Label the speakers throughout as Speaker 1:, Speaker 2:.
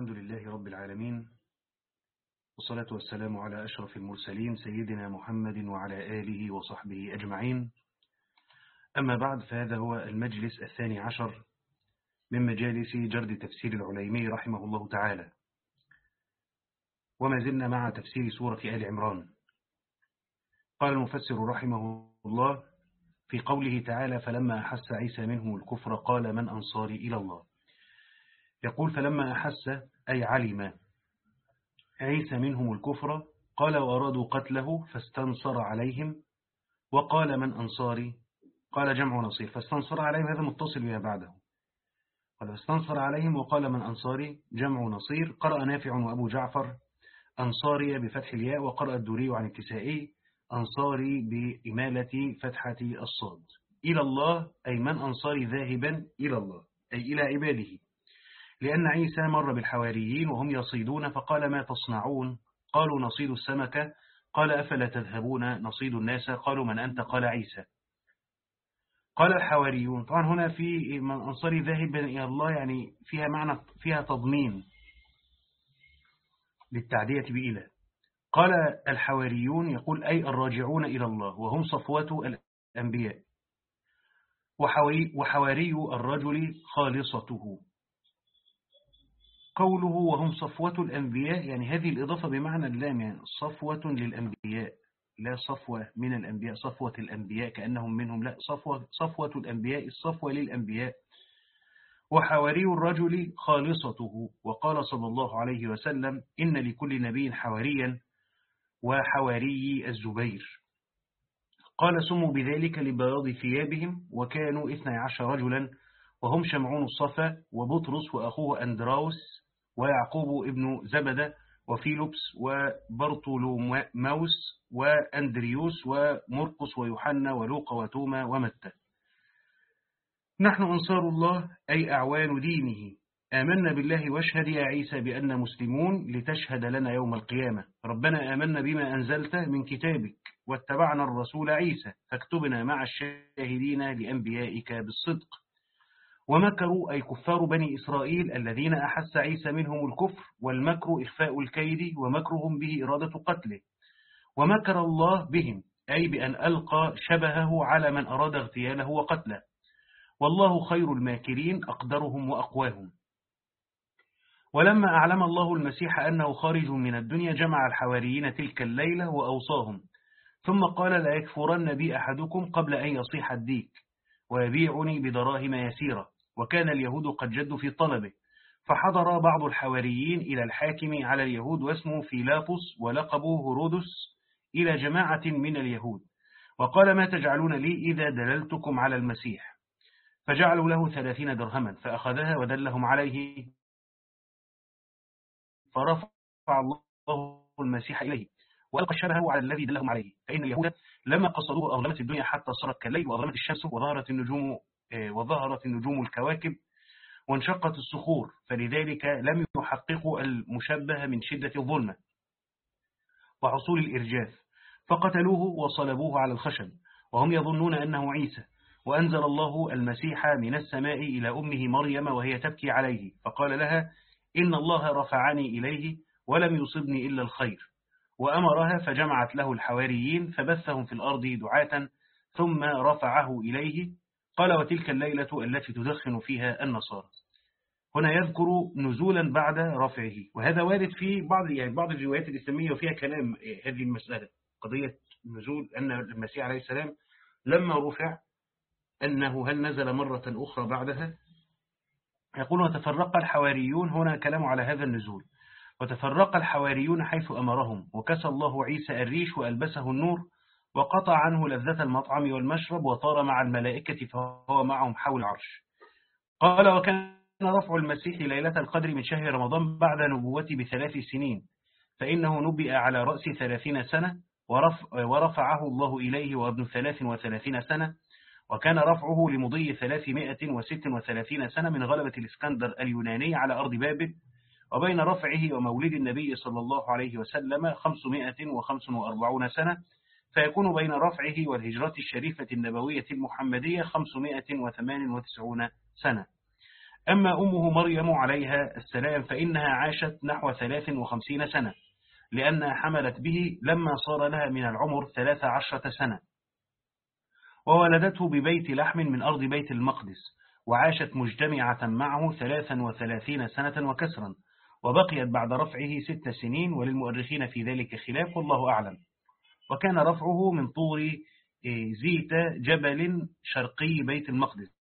Speaker 1: الحمد لله رب العالمين والصلاة والسلام على أشرف المرسلين سيدنا محمد وعلى آله وصحبه أجمعين. أما بعد فهذا هو المجلس الثاني عشر من مجالس جرد تفسير العليمي رحمه الله تعالى. وما زلنا مع تفسير سورة آل عمران. قال المفسر رحمه الله في قوله تعالى فلما أحس عيسى منهم الكفر قال من أنصاري إلى الله؟ يقول فلما أحس أي علم عيسى منهم الكفر قال وأرادوا قتله فاستنصر عليهم وقال من أنصاري؟ قال جمع نصير فاستنصر عليهم هذا متصل بها بعده. قال فاستنصر عليهم وقال من أنصاري؟ جمع نصير. قرأ نافع وأبو جعفر أنصاري بفتح الياء وقرأ الدوري عن الكسائي أنصاري بإمالة فتحة الصاد. إلى الله أي من أنصاري ذاهبا إلى الله أي إلى عباده. لأن عيسى مر بالحواريين وهم يصيدون فقال ما تصنعون؟ قالوا نصيد السمكة قال أفلا تذهبون نصيد الناس؟ قالوا من أنت؟ قال عيسى. قال الحواريون. طبعا هنا في من أنصاري ذاهبا إلى الله يعني فيها معنى فيها تضمين للتعدية بإله. قال الحواريون يقول أي الراجعون إلى الله وهم صفوة الأنبياء. وحواري الرجل خالصته. قوله وهم صفوة الأنبياء يعني هذه الإضافة بمعنى اللام يعني صفوة للأنبياء لا صفوة من الأنبياء صفوة الأنبياء كأنهم منهم لا صفوة, صفوة الأنبياء الصفوة للأنبياء. وحواري الرجل خالصته وقال صلى الله عليه وسلم إن لكل نبي حواريا وحواري الزبير. قال سموا بذلك لبياض ثيابهم وكانوا اثني عشر رجلا وهم شمعون الصفا وبطرس وأخوه أندراوس ويعقوب ابن زبدة وفيلبس وبرطولوماوس وأندريوس ومرقس ويوحنا ولوقا وتوما ومتى. نحن أنصار الله أي أعوان دينه. آمنا بالله واشهد يا عيسى بأن مسلمون لتشهد لنا يوم القيامة. ربنا آمنا بما أنزلت من كتابك واتبعنا الرسول عيسى فاكتبنا مع الشاهدين لأنبيائك بالصدق. ومكروا أي كفار بني إسرائيل الذين أحس عيسى منهم الكفر والمكر إخفاء الكيد ومكرهم به إرادة قتله. ومكر الله بهم أي بأن ألقى شبهه على من أراد اغتياله وقتله. والله خير الماكرين أقدرهم وأقواهم. ولما أعلم الله المسيح أنه خارج من الدنيا جمع الحواريين تلك الليلة وأوصاهم. ثم قال لا يكفرن بي أحدكم قبل أن يصيح الديك ويبيعني بدراهم يسيرة وكان اليهود قد جدوا في طلبه. فحضر بعض الحواريين إلى الحاكم على اليهود واسمه فيلاطس ولقبه هرودس إلى جماعة من اليهود. وقال ما تجعلون لي إذا دللتكم على المسيح؟ فجعلوا له ثلاثين درهما فأخذها ودلهم عليه. فرفع الله المسيح إليه وألقى شبهه على الذي دلهم عليه. فإن اليهود لما قصدوه أظلمت الدنيا حتى صارت كالليل وأظلمت الشمس وظهرت النجوم. وظهرت النجوم الكواكب وانشقت الصخور فلذلك لم يحققوا المشبه من شدة الظلمة وحصول الإرجاف فقتلوه وصلبوه على الخشب وهم يظنون أنه عيسى وأنزل الله المسيح من السماء إلى أمه مريم وهي تبكي عليه فقال لها إن الله رفعني إليه ولم يصبني إلا الخير وأمرها فجمعت له الحواريين فبثهم في الأرض دعاة ثم رفعه إليه قال وتلك الليلة التي تدخن فيها النصارى. هنا يذكر نزولا بعد رفعه. وهذا وارد في بعض يعني بعض الروايات الإسلامية وفيها كلام هذه المسألة. قضية نزول أن المسيح عليه السلام لما رفع أنه هل نزل مرة أخرى بعدها؟ يقول وتفرق الحواريون. هنا كلام على هذا النزول. وتفرق الحواريون حيث أمرهم. وكسى الله عيسى الريش وألبسه النور. وقطع عنه لذة المطعم والمشرب وطار مع الملائكة فهو معهم حول العرش. قال وكان رفع المسيح ليلة القدر من شهر رمضان بعد نبوته بثلاث سنين فإنه نبئ على رأس ثلاثين سنة ورفع ورفعه الله إليه وابن ثلاث وثلاثين سنة وكان رفعه لمضي ثلاثمائة وست وثلاثين سنة من غلبة الإسكندر اليوناني على أرض بابل وبين رفعه ومولد النبي صلى الله عليه وسلم خمسمائة وخمس وأربعون سنة فيكون بين رفعه والهجرة الشريفة النبوية المحمدية 598 سنة. أما أمه مريم عليها السلام فإنها عاشت نحو 53 سنة لأنها حملت به لما صار لها من العمر 13 سنة. وولدته ببيت لحم من أرض بيت المقدس وعاشت مجتمعة معه 33 سنة وكسرا وبقيت بعد رفعه ست سنين وللمؤرخين في ذلك خلاف والله أعلم. وكان رفعه من طور إيه، زيت جبل شرقي بيت المقدس.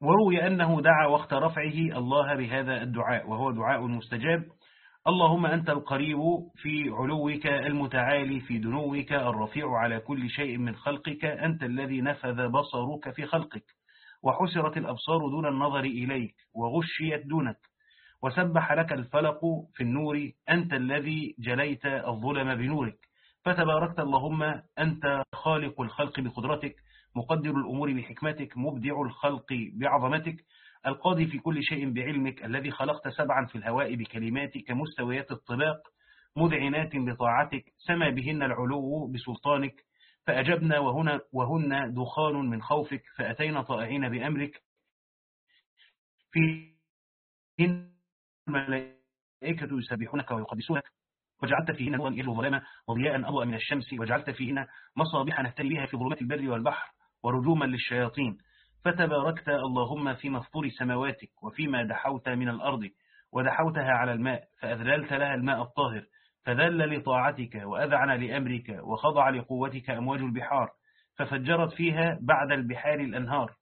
Speaker 1: وروي أنه دعا وقت رفعه الله بهذا الدعاء وهو دعاء مستجاب. اللهم أنت القريب في علوك المتعالي في دنوك الرفيع على كل شيء من خلقك. أنت الذي نفذ بصرك في خلقك وحسرت الأبصار دون النظر إليك وغشيت دونك. وسبح لك الفلق في النور أنت الذي جليت الظلم بنورك. فتباركت اللهم أنت خالق الخلق بقدرتك مقدر الأمور بحكمتك مبدع الخلق بعظمتك القاضي في كل شيء بعلمك الذي خلقت سبعا في الهواء بكلماتك مستويات الطباق مذعنات بطاعتك سما بهن العلو بسلطانك. فأجبنا وهنا وهن دخان من خوفك فأتينا طائعين بأمرك. فيهن الملائكة يسبحونك ويقدسونك وجعلت فيهن نورا يجلو ظلاما وضياء أضوأ من الشمس وجعلت فيهن مصابيح نهتدي بها في ظلمات البر والبحر ورجوما للشياطين. فتباركت اللهم في مفطور سماواتك وفيما دحوت من الأرض ودحوتها على الماء فأذللت لها الماء الطاهر فذل لطاعتك وأذعن لأمرك وخضع لقوتك أمواج البحار ففجرت فيها بعد البحار الأنهار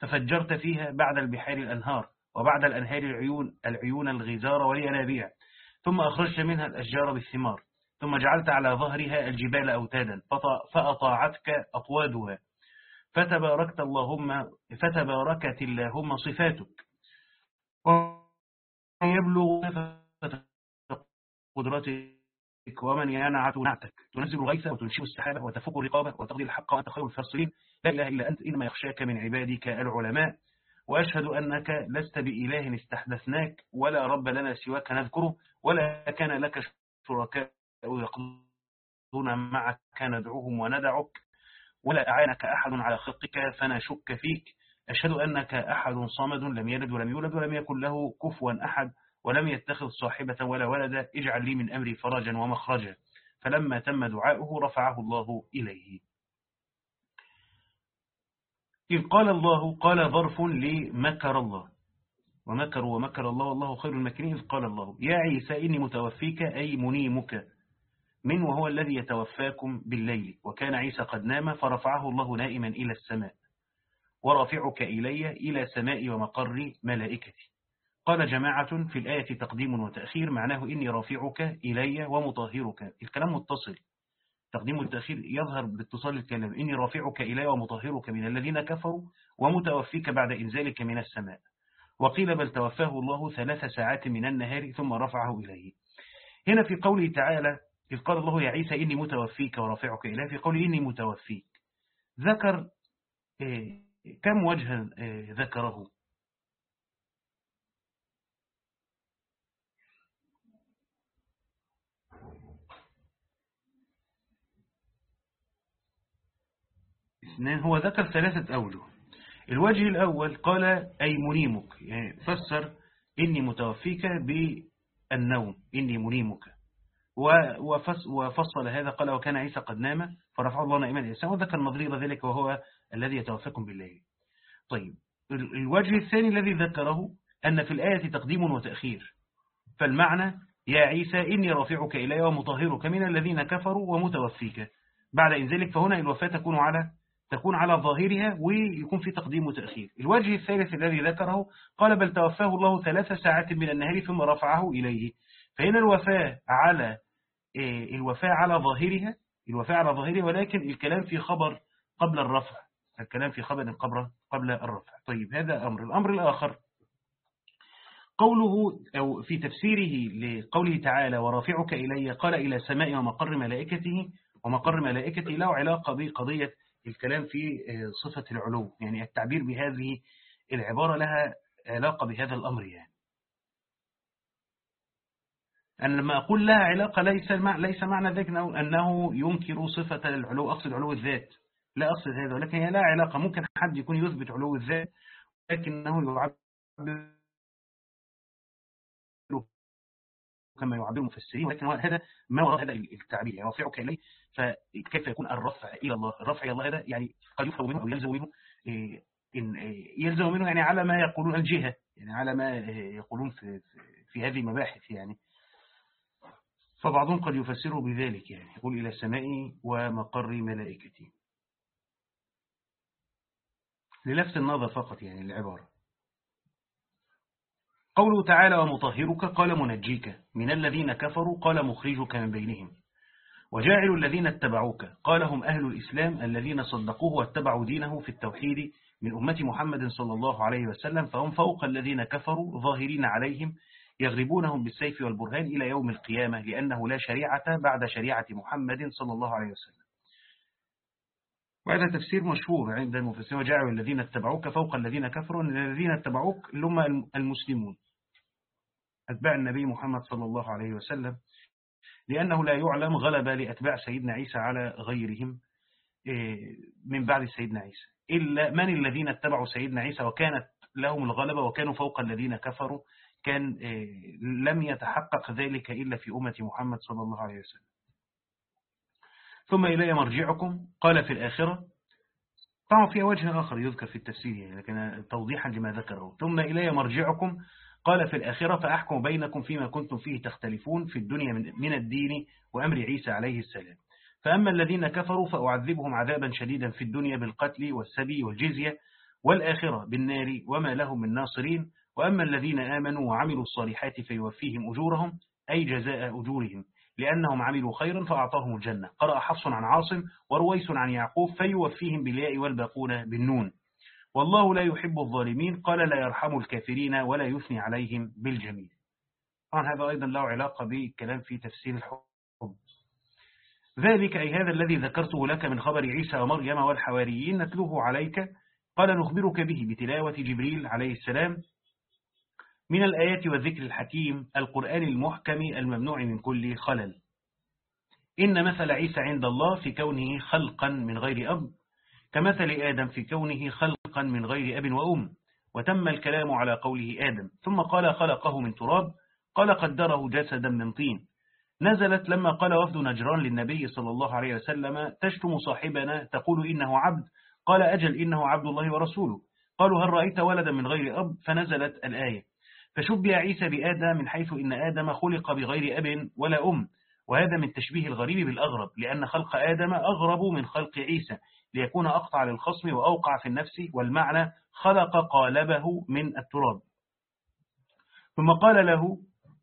Speaker 1: ففجرت فيها بعد البحار الأنهار. وبعد الأنهار العيون العيون الغزار والينابيع ثم أخرجت منها الأشجار بالثمار. ثم جعلت على ظهرها الجبال أوتادا. فأطاعتك أطوادها فتباركت اللهم فتباركت اللهم صفاتك. ويبلغ قدرتك ومن ينعت نعتك. تنزل الغيث وتنشئ السحابة وتفك الرقابة وتقضي الحق وأنت خير الفاصلين. لا إله إلا أنت إنما يخشاك من عبادك العلماء. وأشهد أنك لست بإله استحدثناك ولا رب لنا سواك نذكره ولا كان لك شركاء يقضون معك ندعوهم وندعك ولا أعانك أحد على خلقك فنشك فيك. أشهد أنك أحد صامد لم يلد ولم يولد ولم يكن له كفوا أحد ولم يتخذ صاحبة ولا ولدا اجعل لي من أمري فرجا ومخرجا. فلما تم دعاؤه رفعه الله إليه. إذ قال الله قال ظرف لمكر الله. ومكروا ومكر الله والله خير المكرين إذ قال الله يا عيسى إني متوفيك أي منيمك من وهو الذي يتوفاكم بالليل. وكان عيسى قد نام فرفعه الله نائما إلى السماء. ورافعك إلي إلى سماء ومقر ملائكتي. قال جماعة في الآية تقديم وتأخير معناه إني رافعك إلي ومطهرك. الكلام متصل. تقديم والتأخير يظهر باتصال الكلام إني رافعك إلي ومطهرك من الذين كفروا ومتوفيك بعد إنزالك من السماء. وقيل بل توفاه الله ثلاث ساعات من النهار ثم رفعه إليه. هنا في قوله تعالى إذ قال الله يا عيسى إني متوفيك ورافعك إليه في قوله إني متوفيك. ذكر إيه، كم وجها إيه، ذكره؟ اثنان هو ذكر ثلاثة أوجه الوجه الأول قال أي منيمك. يعني فسر إني متوفيك بالنوم إني منيمك. وفصل هذا قال وكان عيسى قد نام فرفع الله نائما الإنسان وذكر نظرير ذلك وهو الذي يتوفاكم بالليل. طيب الوجه الثاني الذي ذكره أن في الآية تقديم وتأخير. فالمعنى يا عيسى إني رافعك إلي ومطهرك من الذين كفروا ومتوفيك. بعد إنزالك فهنا الوفاة تكون على تكون على ظاهرها ويكون في تقديم وتأخير. الوجه الثالث الذي ذكره قال بل توفاه الله ثلاث ساعات من النهار ثم رفعه إليه. فهنا الوفاة على إيه، الوفاة على ظاهرها الوفاة على ظاهرها ولكن الكلام في خبر قبل الرفع. الكلام في خبر قبل قبل الرفع. طيب هذا أمر. الأمر الآخر قوله أو في تفسيره لقوله تعالى ورافعك إلي قال إلى سماء ومقر ملائكته ومقر ملائكته له علاقة بقضية الكلام في صفة العلو. يعني التعبير بهذه العبارة لها علاقة بهذا الأمر يعني. أن لما أقول لها علاقة ليس ليس معنى ذلك أنه ينكر صفة العلو أقصد علو الذات. لا أصل هذا ولكن هي لا علاقة. ممكن حد يكون يثبت علو الذات لكنه يعبر كما يعبر المفسرين ولكن هذا ما وراء هذا التعبير يعني رفعك إليه فكيف يكون الرفع إلى الله؟ الرفع إلى الله هذا يعني قد يفهم منه أو يلزم منه إن يلزم منه يعني على ما يقولون الجهة يعني على ما يقولون في, في هذه المباحث يعني. فبعضهم قد يفسره بذلك يعني يقول إلى السماء ومقر ملائكتي. للفت النظر فقط يعني العبارة قوله تعالى ومطهرك قال منجيك من الذين كفروا قال مخرجك من بينهم. وجاعل الذين اتبعوك قال هم أهل الإسلام الذين صدقوه واتبعوا دينه في التوحيد من أمة محمد صلى الله عليه وسلم فهم فوق الذين كفروا ظاهرين عليهم يغربونهم بالسيف والبرهان إلى يوم القيامة لأنه لا شريعة بعد شريعة محمد صلى الله عليه وسلم. وهذا تفسير مشهور عند المفسرين وجعلوا الذين اتبعوك فوق الذين كفروا الذين اتبعوك هم المسلمون. أتباع النبي محمد صلى الله عليه وسلم لأنه لا يعلم غلب لأتباع سيدنا عيسى على غيرهم إيه، من بعد سيدنا عيسى. إلا من الذين اتبعوا سيدنا عيسى وكانت لهم الغلبة وكانوا فوق الذين كفروا كان إيه، لم يتحقق ذلك إلا في أمة محمد صلى الله عليه وسلم. ثم إلي مرجعكم. قال في الآخرة طبعا في وجه آخر يذكر في التفسير يعني لكن توضيحا لما ذكره. ثم إلي مرجعكم. قال في الآخرة فأحكم بينكم فيما كنتم فيه تختلفون في الدنيا من الدين وأمر عيسى عليه السلام. فأما الذين كفروا فأعذبهم عذابا شديدا في الدنيا بالقتل والسبي والجزية والآخرة بالنار وما لهم من ناصرين. وأما الذين آمنوا وعملوا الصالحات فيوفيهم أجورهم أي جزاء أجورهم. لأنهم عملوا خيرا فأعطاهم الجنة. قرأ حفص عن عاصم ورويس عن يعقوب فيوفيهم بالياء والباقون بالنون. والله لا يحب الظالمين قال لا يرحم الكافرين ولا يثني عليهم بالجميل. طبعا هذا أيضا له علاقة بالكلام في تفسير الحب. ذلك أي هذا الذي ذكرته لك من خبر عيسى ومريم والحواريين نتلوه عليك. قال نخبرك به بتلاوة جبريل عليه السلام من الآيات والذكر الحكيم القرآن المحكم الممنوع من كل خلل. إن مثل عيسى عند الله في كونه خلقا من غير أب. كمثل آدم في كونه خلقا من غير أب وأم وتم الكلام على قوله آدم ثم قال خلقه من تراب قال قدره جسدا من طين. نزلت لما قال وفد نجران للنبي صلى الله عليه وسلم تشتم صاحبنا تقول إنه عبد قال أجل إنه عبد الله ورسوله. قالوا هل رأيت ولدا من غير أب؟ فنزلت الآية. فشبه عيسى بآدم من حيث إن آدم خلق بغير أب ولا أم. وهذا من تشبيه الغريب بالأغرب لأن خلق آدم أغرب من خلق عيسى ليكون أقطع للخصم وأوقع في النفس والمعنى خلق قالبه من التراب. ثم قال له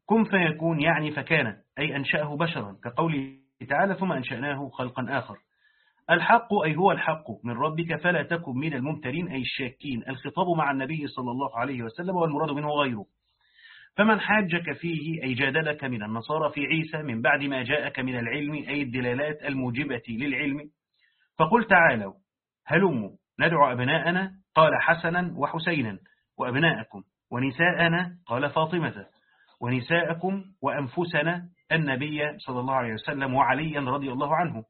Speaker 1: كن فيكون يعني فكان أي أنشأه بشرا كقوله تعالى ثم أنشأناه خلقا آخر الحق أي هو الحق من ربك فلا تكن من الممترين أي الشاكين. الخطاب مع النبي صلى الله عليه وسلم والمراد منه غيره. فمن حاجك فيه أي جادلك من النصارى في عيسى من بعد ما جاءك من العلم أي الدلالات الموجبة للعلم. فقل تعالوا هلموا ندعو أبناءنا؟ قال حسنا وحسينا. وأبناءكم ونساءنا؟ قال فاطمة. ونساءكم وأنفسنا النبي صلى الله عليه وسلم وعليا رضي الله عنه.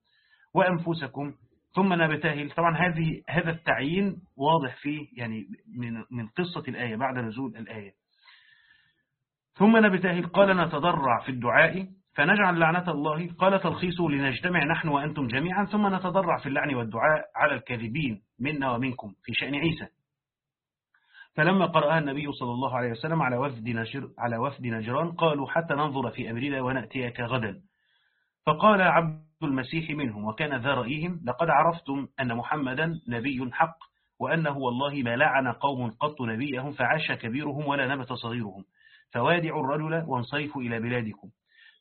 Speaker 1: وأنفسكم. ثم نبتهل. طبعا هذه هذا التعيين واضح فيه يعني من من قصة الآية بعد نزول الآية. ثم نبتهل. قال نتضرع في الدعاء فنجعل لعنة الله. قال تلخيصه لنجتمع نحن وأنتم جميعا ثم نتضرع في اللعن والدعاء على الكاذبين منا ومنكم في شأن عيسى. فلما قرأها النبي صلى الله عليه وسلم على وفد, نجر على وفد نجران قالوا حتى ننظر في أمرنا ونأتيك غدا فقال عبد المسيح منهم وكان ذا رأيهم لقد عرفتم أن محمدا نبي حق وأنه والله ما لعن قوم قط نبيهم فعاش كبيرهم ولا نبت صغيرهم فوادعوا الرجل وانصيفوا إلى بلادكم.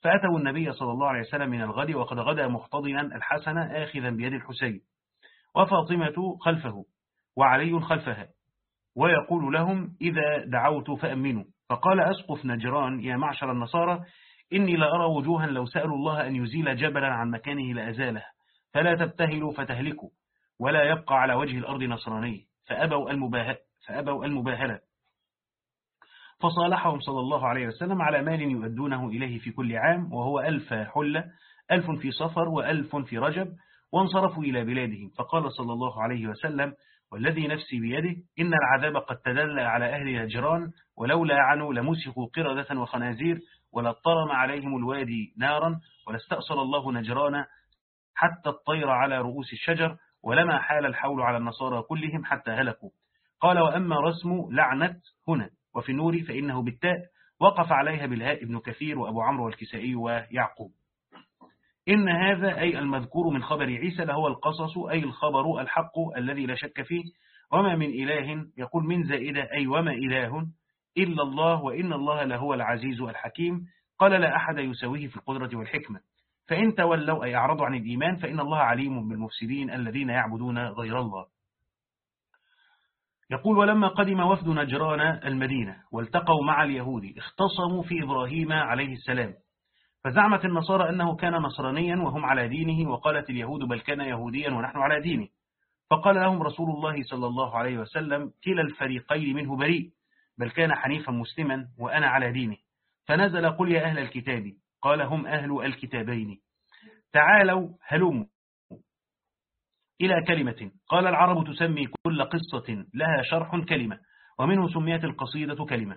Speaker 1: فأتوا النبي صلى الله عليه وسلم من الغد وقد غدا محتضنا الحسن آخذا بيد الحسين وفاطمة خلفه وعلي خلفها ويقول لهم إذا دعوت فأمنوا. فقال أسقف نجران يا معشر النصارى إني لأرى وجوها لو سألوا الله أن يزيل جبلا عن مكانه لأزاله فلا تبتهلوا فتهلكوا ولا يبقى على وجه الأرض نصراني. فأبوا, المباهلة فأبوا المباهلة. فصالحهم صلى الله عليه وسلم على مال يؤدونه إليه في كل عام وهو ألف حلة ألف في صفر وألف في رجب وانصرفوا إلى بلادهم. فقال صلى الله عليه وسلم والذي نفسي بيده إن العذاب قد تدلى على أهل نجران ولولا عنوا لمسكوا قردة وخنازير ولطرم عليهم الوادي نارا ولاستأصل الله نجران حتى الطير على رؤوس الشجر ولما حال الحول على النصارى كلهم حتى هلكوا. قال وأما رسم لعنة هنا. وفي النور فإنه بالتاء وقف عليها بالهاء ابن كثير وأبو عمرو والكسائي ويعقوب. إن هذا أي المذكور من خبر عيسى لهو القصص أي الخبر الحق الذي لا شك فيه. وما من إله يقول من زائدة أي وما إله إلا الله وإن الله لهو العزيز الحكيم. قال لا أحد يسويه في القدرة والحكمة. فإن تولوا أي أعرضوا عن الإيمان فإن الله عليم بالمفسدين الذين يعبدون غير الله. يقول ولما قدم وفد نجران المدينة والتقوا مع اليهود اختصموا في إبراهيم عليه السلام. فزعمت النصارى أنه كان نصرانيا وهم على دينه وقالت اليهود بل كان يهوديا ونحن على دينه. فقال لهم رسول الله صلى الله عليه وسلم كلا الفريقين منه بريء بل كان حنيفا مسلما وأنا على دينه. فنزل قل يا أهل الكتاب قال هم أهل الكتابين. تعالوا هلموا. إلى كلمة. قال العرب تسمي كل قصة لها شرح كلمة ومنه سميت القصيدة كلمة.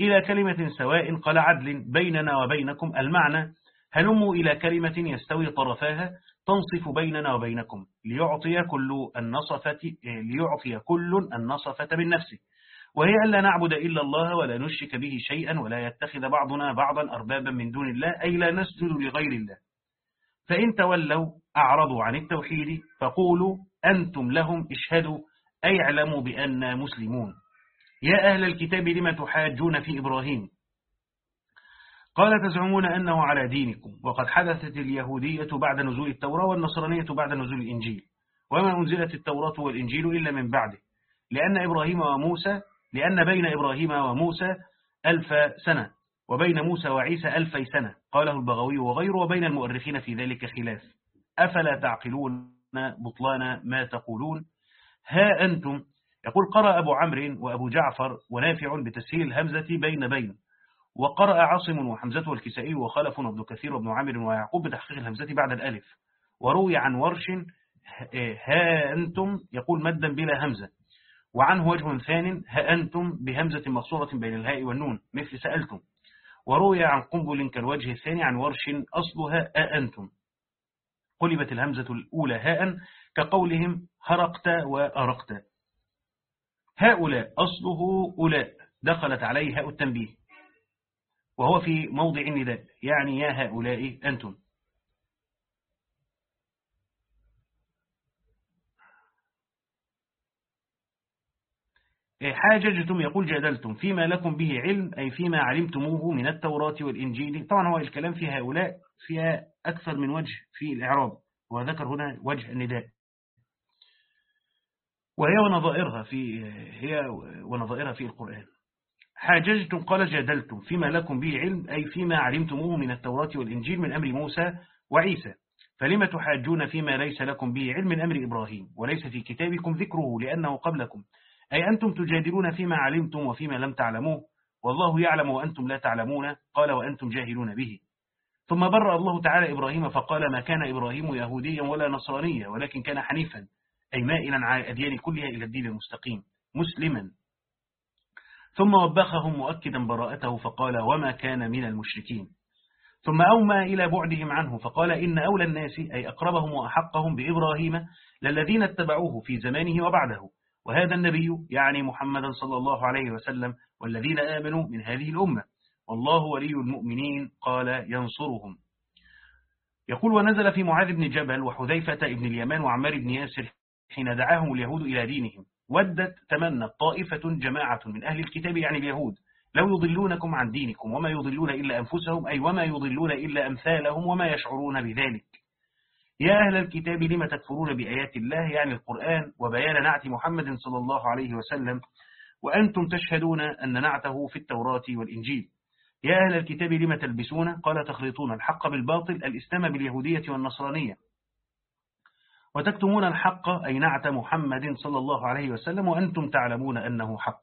Speaker 1: إلى كلمة سواء قال عدل بيننا وبينكم المعنى. هلموا إلى كلمة يستوي طرفاها تنصف بيننا وبينكم. ليعطي كل النصفة ليعطي كل النصفة من نفسه. وهي ألا نعبد إلا الله ولا نشرك به شيئا ولا يتخذ بعضنا بعضا أربابا من دون الله أي لا نسجد لغير الله. فإن تولوا أعرضوا عن التوحيد فقولوا أنتم لهم اشهدوا أي اعلموا بأننا مسلمون. يا أهل الكتاب لم تحاجون في إبراهيم؟ قال تزعمون أنه على دينكم وقد حدثت اليهودية بعد نزول التوراة والنصرانية بعد نزول الإنجيل. وما أنزلت التوراة والإنجيل إلا من بعده. لأن إبراهيم وموسى لأن بين إبراهيم وموسى ألف سنة وبين موسى وعيسى ألفي سنة قاله البغوي وغيره وبين المؤرخين في ذلك خلاف. أفلا تعقلون بطلان ما تقولون؟ ها أنتم. يقول قرأ أبو عمرو وأبو جعفر ونافع بتسهيل الهمزة بين بين. وقرأ عاصم وحمزة والكسائي وخلف وابن كثير وابن عامر ويعقوب بتحقيق الهمزة بعد الألف. وروي عن ورش ها أنتم يقول مدا بلا همزة. وعنه وجه ثان ها أنتم بهمزة مقصورة بين الهاء والنون مثل سألتم. وروي عن قنبل كالوجه الثاني عن ورش أصلها أأنتم قلبت الهمزة الأولى هاء كقولهم هرقت وأرقت. هؤلاء أصله أولاء دخلت عليه هاء التنبيه. وهو في موضع النداء يعني يا هؤلاء أنتم. حاججتم يقول جادلتم فيما لكم به علم أي فيما علمتموه من التوراة والإنجيل. طبعا هو الكلام في هؤلاء فيها أكثر من وجه في الإعراب وذكر هنا وجه النداء. وهي ونظائرها في هي ونظائرها في القرآن. حاججتم قال جادلتم فيما لكم به علم أي فيما علمتموه من التوراة والإنجيل من أمر موسى وعيسى. فلما تحاجون فيما ليس لكم به علم من أمر إبراهيم؟ وليس في كتابكم ذكره لأنه قبلكم. أي أنتم تجادلون فيما علمتم وفيما لم تعلموه والله يعلم وأنتم لا تعلمون قال وأنتم جاهلون به. ثم برأ الله تعالى إبراهيم فقال ما كان إبراهيم يهوديا ولا نصرانيا ولكن كان حنيفا أي مائلا على الأديان كلها إلى الدين المستقيم مسلما. ثم وبخهم مؤكدا براءته فقال وما كان من المشركين. ثم أومى إلى بعدهم عنه فقال إن أولى الناس أي أقربهم وأحقهم بإبراهيم للذين اتبعوه في زمانه وبعده. وهذا النبي يعني محمدا صلى الله عليه وسلم والذين آمنوا من هذه الأمة. والله ولي المؤمنين قال ينصرهم. يقول ونزل في معاذ بن جبل وحذيفة بن اليمان وعمار بن ياسر حين دعاهم اليهود إلى دينهم. ودت تمنى طائفة جماعة من أهل الكتاب يعني اليهود. لو يضلونكم عن دينكم وما يضلون إلا أنفسهم أي وما يضلون إلا أمثالهم وما يشعرون بذلك. يا أهل الكتاب لم تكفرون بآيات الله يعني القرآن وبيان نعت محمد صلى الله عليه وسلم؟ وأنتم تشهدون أن نعته في التوراة والإنجيل. يا أهل الكتاب لم تلبسون؟ قال تخلطون الحق بالباطل الإسلام باليهودية والنصرانية. وتكتمون الحق أي نعت محمد صلى الله عليه وسلم وأنتم تعلمون أنه حق.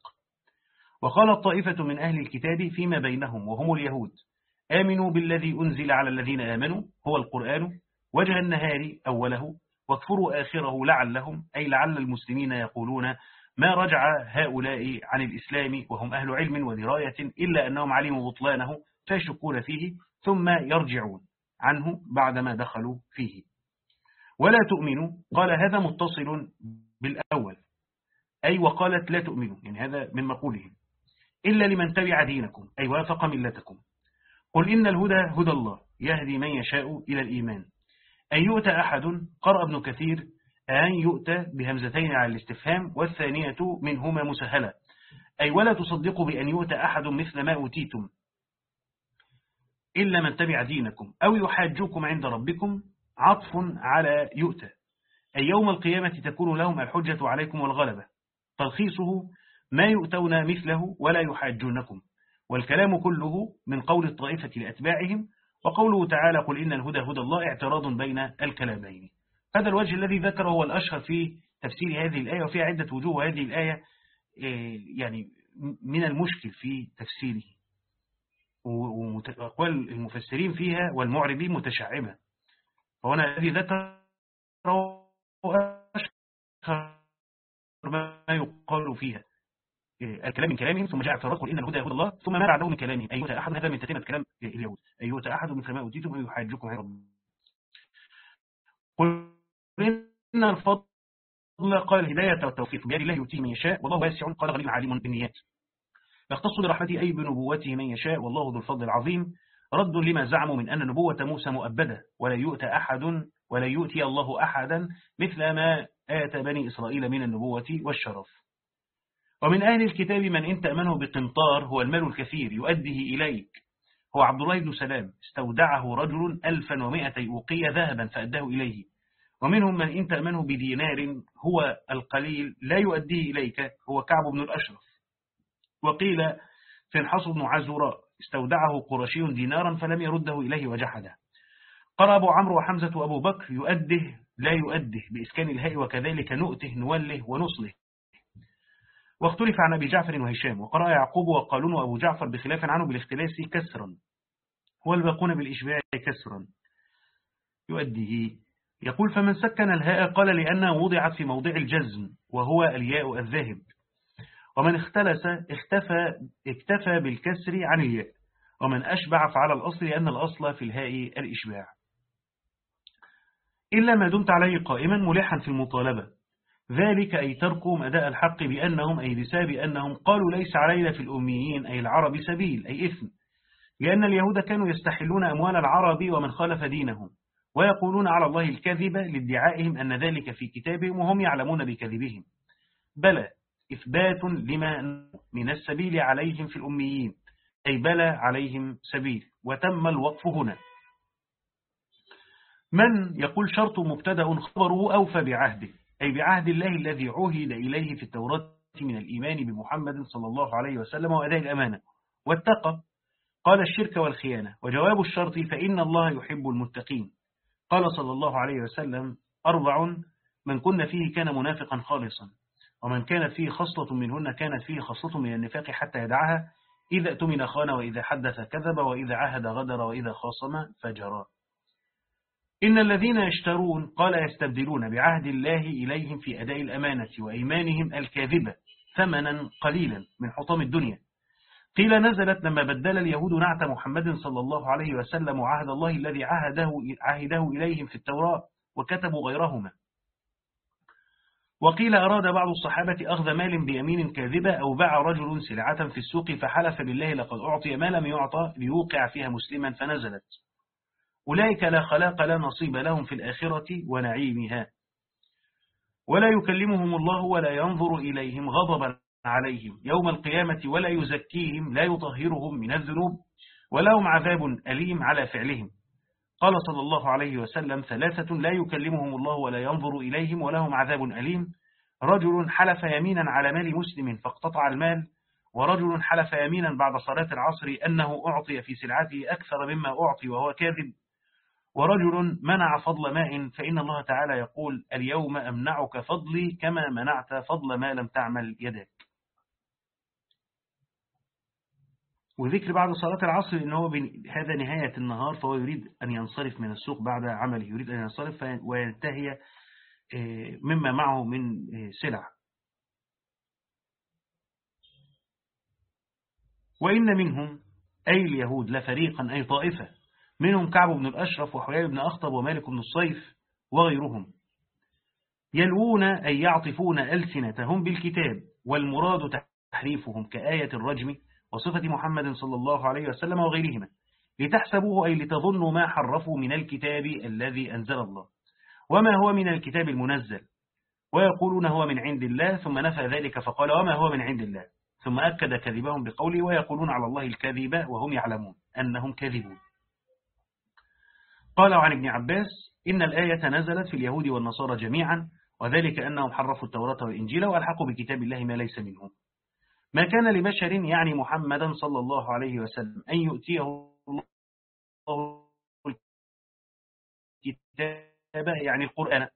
Speaker 1: وقال الطائفة من أهل الكتاب فيما بينهم وهم اليهود آمنوا بالذي أنزل على الذين آمنوا هو القرآن وجه النهار أوله واكفروا آخره لعلهم أي لعل المسلمين يقولون ما رجع هؤلاء عن الإسلام وهم أهل علم ودراية إلا أنهم علموا بطلانه فيشكون فيه ثم يرجعون عنه بعدما دخلوا فيه. ولا تؤمنوا قال هذا متصل بالأول. أي وقالت لا تؤمنوا يعني هذا من مقولهم. إلا لمن تبع دينكم أي وافق ملتكم. قل إن الهدى هدى الله يهدي من يشاء إلى الإيمان. أن يؤتى أحد قرأ ابن كثير أن يؤتى بهمزتين على الاستفهام والثانية منهما مسهلة. أي ولا تصدقوا بأن يؤتى أحد مثل ما أوتيتم. إلا من تبع دينكم أو يحاجوكم عند ربكم عطف على يؤتى أي يوم القيامة تكون لهم الحجة عليكم والغلبة. تلخيصه ما يؤتون مثله ولا يحاجونكم. والكلام كله من قول الطائفة لأتباعهم وقوله تعالى قل إن الهدى هدى الله اعتراض بين الكلامين. هذا الوجه الذي ذكره هو الأشهر في تفسير هذه الآية وفي عدة وجوه وهذه الآية يعني من المشكل في تفسيره. وأقوال المفسرين فيها والمعربين متشعبة. فهنا الذي ذكره أشهر ما يقال فيها. الكلام من كلامهم ثم جاء اعتراض قل إن الهدى هدى الله ثم ما بعده من كلامهم أيها أحد هذا من تتمة كلام اليهود أيها أحد مثل ما أوتيتم أن يحاجكم عن قل إن الفضل قال الهداية والتوفيق بيد الله يؤتيه من يشاء والله واسع. قال غني عليم بالنيات. يختص برحمته أي بنبوته من يشاء والله ذو الفضل العظيم. رد لما زعموا من أن نبوة موسى مؤبدة ولا يؤتى أحد ولا يؤتي الله أحدا مثل ما آتى بني إسرائيل من النبوة والشرف. ومن أهل الكتاب من إن تأمنه بقنطار هو المال الكثير يؤديه إليك. هو عبد الله بن سلام. استودعه رجل ألفا ومائة أوقية ذهبا فأداه إليه. ومنهم من إن تأمنه بدينار هو القليل لا يؤديه إليك هو كعب بن الأشرف. وقيل فنحص بن عزراء استودعه قرشي دينارا فلم يرده إليه وجحده. قرأ أبو عمرو وحمزة وأبو بكر يؤده لا يؤده بإسكان الهاء وكذلك نؤته نوله ونصله. واختلف عن أبي جعفر وهشام وقرأ يعقوب وقالون وأبو جعفر بخلاف عنه بالاختلاس كسرا والباقون بالإشباع كسرا يؤديه. يقول فمن سكن الهاء قال لأنها وضعت في موضع الجزم وهو الياء الذاهب. ومن اختلس اختفى اكتفى بالكسر عن الياء. ومن أشبع فعلى الأصل لأن الأصل في الهاء الإشباع. إلا ما دمت عليه قائما ملحا في المطالبة. ذلك أي تركهم أداء الحق بأنهم أي بسبب أنهم قالوا ليس علينا في الأميين أي العرب سبيل أي إثم. لأن اليهود كانوا يستحلون أموال العرب ومن خالف دينهم ويقولون على الله الكذب لادعائهم أن ذلك في كتابهم وهم يعلمون بكذبهم. بلى إثبات لما من السبيل عليهم في الأميين أي بلى عليهم سبيل وتم الوقف هنا. من يقول شرط مبتدأ خبره أوفى بعهده. أي بعهد الله الذي عهد إليه في التوراة من الإيمان بمحمد صلى الله عليه وسلم وأداء الأمانة. واتقى. قال الشرك والخيانة. وجواب الشرط فإن الله يحب المتقين. قال صلى الله عليه وسلم أربع من كن فيه كان منافقا خالصا. ومن كانت فيه خصلة منهن كانت فيه خصلة من النفاق حتى يدعها. إذا اؤتمن خان وإذا حدث كذب وإذا عهد غدر وإذا خاصم فجرى. إن الذين يشترون قال يستبدلون بعهد الله إليهم في أداء الأمانة وإيمانهم الكاذبة ثمنا قليلا من حطام الدنيا. قيل نزلت لما بدل اليهود نعت محمد صلى الله عليه وسلم وعهد الله الذي عهده, عهده إليهم في التوراة وكتبوا غيرهما. وقيل أراد بعض الصحابة أخذ مال بيمين كاذبة أو باع رجل سلعة في السوق فحلف بالله لقد أعطي ما لم يعطى ليوقع فيها مسلما فنزلت. أولئك لا خلاق لا نصيب لهم في الآخرة ونعيمها. ولا يكلمهم الله ولا ينظر إليهم غضبا عليهم. يوم القيامة ولا يزكيهم لا يطهرهم من الذنوب ولهم عذاب أليم على فعلهم. قال صلى الله عليه وسلم ثلاثة لا يكلمهم الله ولا ينظر إليهم ولهم عذاب أليم. رجل حلف يمينا على مال مسلم فاقتطع المال ورجل حلف يمينا بعد صلاة العصر أنه أعطي في سلعته أكثر مما أعطي وهو كاذب. ورجل منع فضل ماء فإن الله تعالى يقول اليوم أمنعك فضلي كما منعت فضل ما لم تعمل يدك وذكر بعد صلاة العصر إن هو هذا نهاية النهار فهو يريد أن ينصرف من السوق بعد عمله يريد أن ينصرف وينتهي مما معه من سلع. وإن منهم أي اليهود لفريقا أي طائفة منهم كعب بن الأشرف وحيي بن أخطب ومالك بن الصيف وغيرهم. يلوون أي يعطفون ألسنتهم بالكتاب والمراد تحريفهم كآية الرجم وصفة محمد صلى الله عليه وسلم وغيرهما. لتحسبوه أي لتظنوا ما حرفوا من الكتاب الذي أنزل الله. وما هو من الكتاب المنزل؟ ويقولون هو من عند الله ثم نفى ذلك فقال وما هو من عند الله؟ ثم أكد كذبهم بقوله ويقولون على الله الكذب وهم يعلمون أنهم كذبون. قال عن ابن عباس إن الآية نزلت في اليهود والنصارى جميعا وذلك أنهم حرفوا التوراة والإنجيل وألحقوا بكتاب الله ما ليس منه ما كان لبشر يعني محمدا صلى الله عليه وسلم أن يؤتيه الله الكتاب يعني القرآن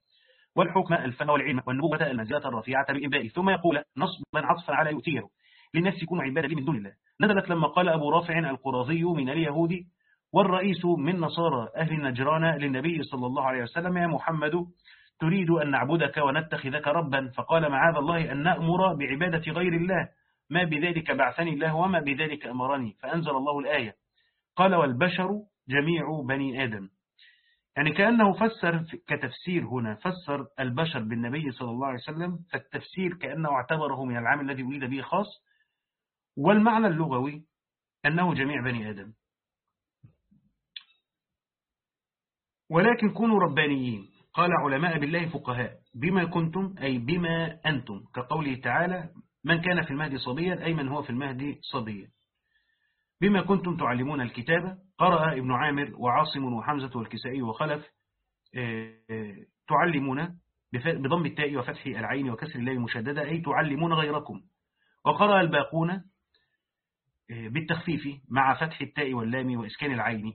Speaker 1: والحكم الفهم والعلم والنبوة المزيات الرفيعة بالإنباء ثم يقول نصبا عطفا على يؤتيه للناس يكون عبادة لي من دون الله. نزلت لما قال أبو رافع القرظي من اليهود والرئيس من نصارى أهل النجران للنبي صلى الله عليه وسلم يا محمد تريد أن نعبدك ونتخذك ربا؟ فقال معاذ الله أن نأمر بعبادة غير الله. ما بذلك بعثني الله وما بذلك أمرني؟ فأنزل الله الآية. قال والبشر جميع بني آدم. يعني كأنه فسر كتفسير هنا فسر البشر بالنبي صلى الله عليه وسلم فالتفسير كأنه اعتبره من العام الذي أريد به خاص. والمعنى اللغوي أنه جميع بني آدم. ولكن كونوا ربانيين. قال علماء بالله فقهاء بما كنتم أي بما أنتم كقوله تعالى من كان في المهد صبيا أي من هو في المهد صبيا. بما كنتم تعلمون الكتابة قرأ ابن عامر وعاصم وحمزة والكسائي وخلف تعلمون بضم التاء وفتح العين وكسر الله مشددة أي تعلمون غيركم. وقرأ الباقون بالتخفيف مع فتح التاء واللام وإسكان العين.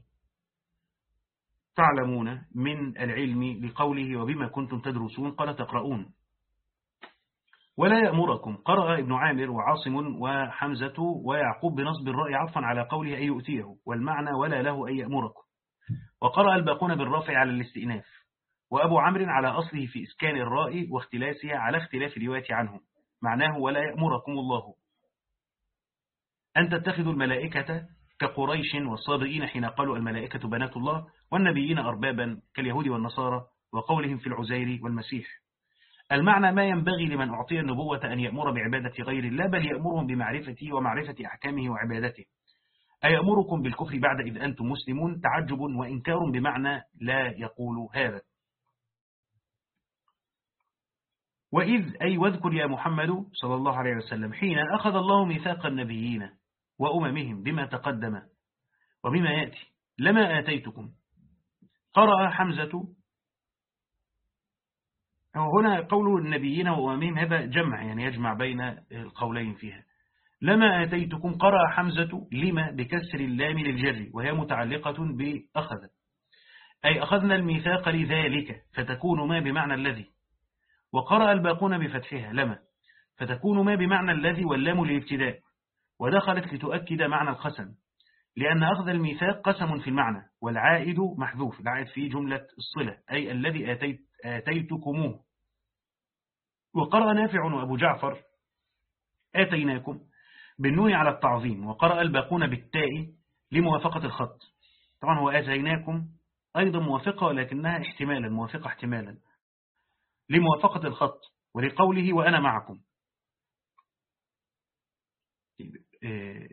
Speaker 1: تعلمون من العلم لقوله وبما كنتم تدرسون قال تقرؤون. ولا يأمركم. قرأ ابن عامر وعاصم وحمزة ويعقوب بنصب الرأي عطفا على قوله أن يؤتيه والمعنى ولا له أن يأمركم. وقرأ الباقون بالرافع على الاستئناف وأبو عمرو على أصله في إسكان الراء واختلاسها على اختلاف الرواية عنه معناه ولا يأمركم الله. أن تتخذوا الملائكة كقريش والصابئين حين قالوا الملائكة بنات الله والنبيين أربابا كاليهود والنصارى وقولهم في العزير والمسيح. المعنى ما ينبغي لمن أعطي النبوة أن يأمر بعبادة غير الله بل يأمرهم بمعرفته ومعرفة أحكامه وعبادته. أيأمركم بالكفر بعد إذ أنتم مسلمون؟ تعجب وإنكار بمعنى لا يقول هذا. وإذ أي واذكر يا محمد صلى الله عليه وسلم حين أخذ الله ميثاق النبيين وأممهم بما تقدم وبما يأتي. لما آتيتكم؟ قرأ حمزة. هنا قول النبيين وأمامهم هذا جمع يعني يجمع بين القولين فيها. لما آتيتكم؟ قرأ حمزة. لما؟ بكسر اللام للجر وهي متعلقة بأخذ. أي أخذنا الميثاق لذلك فتكون ما بمعنى الذي. وقرأ الباقون بفتحها لما؟ فتكون ما بمعنى الذي واللام للابتداء. ودخلت لتؤكد معنى القسم لأن أخذ الميثاق قسم في المعنى والعائد محذوف العائد في جملة الصلة أي الذي آتيت آتيتكموه. وقرأ نافع وأبو جعفر آتيناكم بالنون على التعظيم وقرأ الباقون بالتاء لموافقة الخط. طبعا هو آتيناكم أيضا موافقة ولكنها احتمالا موافقة احتمالا لموافقة الخط ولقوله وأنا معكم.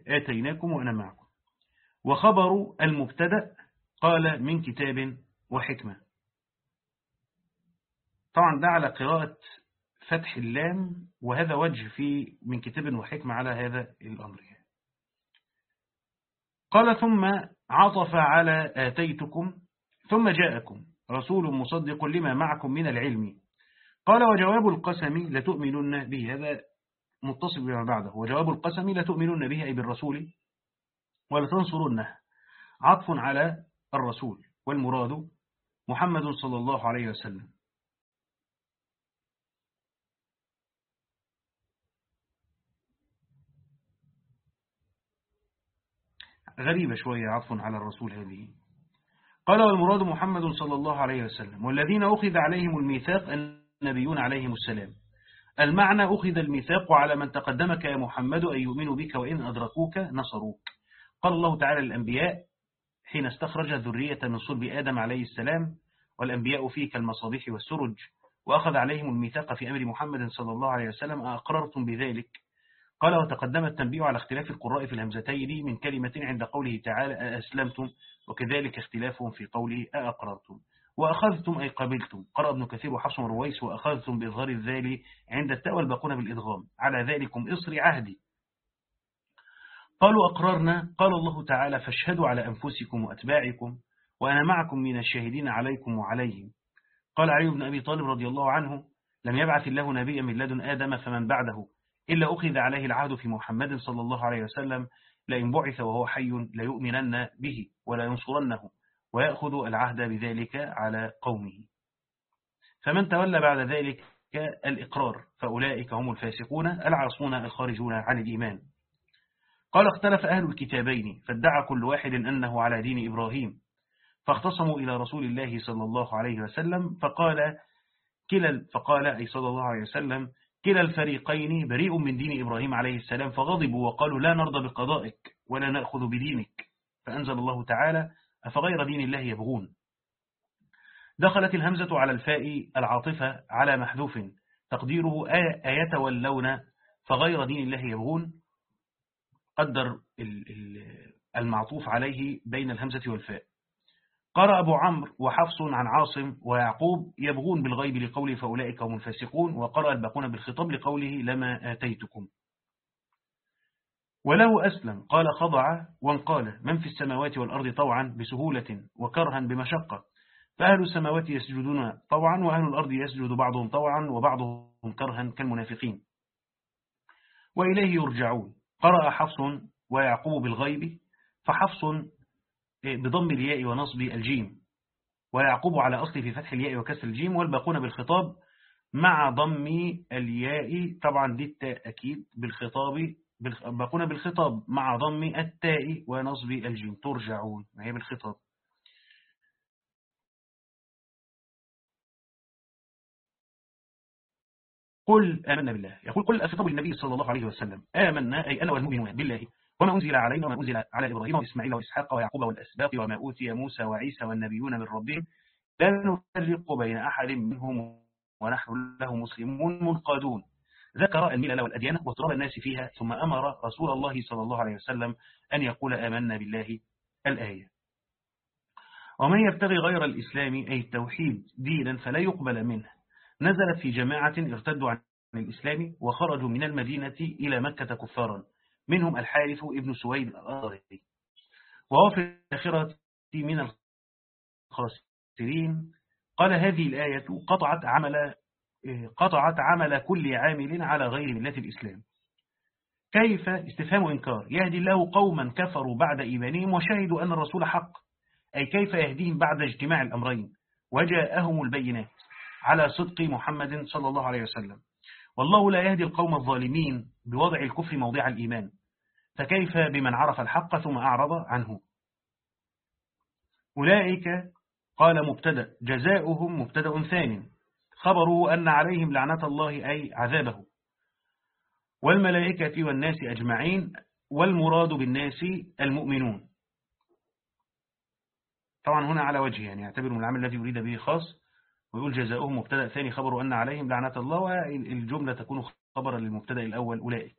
Speaker 1: آتيناكم وأنا معكم. وخبر المبتدأ قال من كتاب وحكمة. طبعا ده على قراءة فتح اللام وهذا وجه في من كتاب وحكمة على هذا الأمر. قال ثم عطف على آتيتكم ثم جاءكم رسول مصدق لما معكم من العلم. قال وجواب القسم لتؤمنن به. هذا متصل بما بعده. وجواب القسم لتؤمنن به أي بالرسول ولتنصرنه عطف على الرسول والمراد محمد صلى الله عليه وسلم. غريبة شوية عطف على الرسول هذه. قال والمراد محمد صلى الله عليه وسلم والذين أخذ عليهم الميثاق النبيون عليهم السلام. المعنى أخذ الميثاق على من تقدمك يا محمد أن يؤمنوا بك وإن أدركوك نصروك. قال الله تعالى للأنبياء حين استخرج ذرية من صلب آدم عليه السلام والأنبياء فيه كالمصابيح والسرج وأخذ عليهم الميثاق في أمر محمد صلى الله عليه وسلم أقررتم بذلك؟ قال وتقدم التنبيه على اختلاف القراء في الهمزتين من كلمة عند قوله تعالى أسلمتم وكذلك اختلافهم في قوله أقررتم وأخذتم أي قبلتم. قرأ ابن كثير وحفص رويس وأخذتم بإظهار الذال عند التاء والباقون بالإدغام على ذلكم إصري عهدي. قالوا أقررنا. قال الله تعالى فاشهدوا على أنفسكم وأتباعكم وأنا معكم من الشاهدين عليكم وعليهم. قال علي بن أبي طالب رضي الله عنه لم يبعث الله نبيا من لدن آدم فمن بعده إلا أخذ عليه العهد في محمد صلى الله عليه وسلم لئن بعث وهو حي ليؤمنن به ولا ينصرنه. ويأخذ العهد بذلك على قومه. فمن تولى بعد ذلك الإقرار فأولئك هم الفاسقون العاصون الخارجون عن الإيمان. قال اختلف أهل الكتابين فادعى كل واحد أنه على دين إبراهيم. فاختصموا إلى رسول الله صلى الله عليه وسلم فقال كلا فقال أي صلى الله عليه وسلم كلا الفريقين بريء من دين إبراهيم عليه السلام فغضبوا وقالوا لا نرضى بقضائك ولا نأخذ بدينك. فأنزل الله تعالى أفغير دين الله يبغون؟ دخلت الهمزة على الفاء العاطفة على محذوف تقديره أيتولون فغير دين الله يبغون؟ قدر المعطوف عليه بين الهمزة والفاء. قرأ أبو عمرو وحفص عن عاصم ويعقوب يبغون بالغيب لقوله فأولئك هم الفاسقون وقرأ الباقون بالخطاب لقوله لما آتيتكم. وله أسلم. قال خضع وانقال من في السماوات والأرض طوعا بسهولة وكرها بمشقة. فأهل السماوات يسجدون طوعا وأهل الأرض يسجد بعضهم طوعا وبعضهم كرها كالمنافقين. وإليه يرجعون. قرأ حفص ويعقوب بالغيب فحفص بضم الياء ونصب الجيم. ويعقوب على أصله في فتح الياء وكسر الجيم والباقون بالخطاب مع ضم الياء. طبعا دي التأكيد بالخطاب باقون بالخطاب مع ضم التاء ونصب الجيم. ترجعون. ما هي بالخطاب. قل آمنا بالله. يقول قل الخطاب للنبي صلى الله عليه وسلم. آمنا أي أنا والمؤمنون بالله. وما أنزل علينا وما أنزل على إبراهيم وإسماعيل وإسحاق ويعقوب والأسباط وما أوتي موسى وعيسى والنبيون من ربهم لا نفرق بين أحد منهم ونحن له مسلمون منقادون. ذكر الملل والأديان واضطراب الناس فيها ثم أمر رسول الله صلى الله عليه وسلم أن يقول آمنا بالله الآية. ومن يبتغي غير الإسلام أي التوحيد دينا فلا يقبل منه. نزلت في جماعة ارتدوا عن الإسلام وخرجوا من المدينة إلى مكة كفارا منهم الحارث ابن سويد الأنصاري. وهو في الآخرة من الخاسرين. قال هذه الآية قطعت عمل قطعت عمل كل عامل على غير ملة الإسلام. كيف؟ استفهام إنكار يهدي الله قوما كفروا بعد إيمانهم وشهدوا أن الرسول حق. أي كيف يهديهم بعد اجتماع الأمرين؟ وجاءهم البينات على صدق محمد صلى الله عليه وسلم. والله لا يهدي القوم الظالمين بوضع الكفر موضع الإيمان. فكيف بمن عرف الحق ثم أعرض عنه؟ أولئك قال مبتدأ جزاؤهم مبتدأ ثان خبره أن عليهم لعنة الله أي عذابه. والملائكة والناس أجمعين والمراد بالناس المؤمنون. طبعا هنا على وجه يعني يعتبر من العمل الذي يريد به خاص ويقول جزاؤهم مبتدأ ثاني خبر أن عليهم لعنة الله والجملة تكون خبرا للمبتدأ الأول أولئك.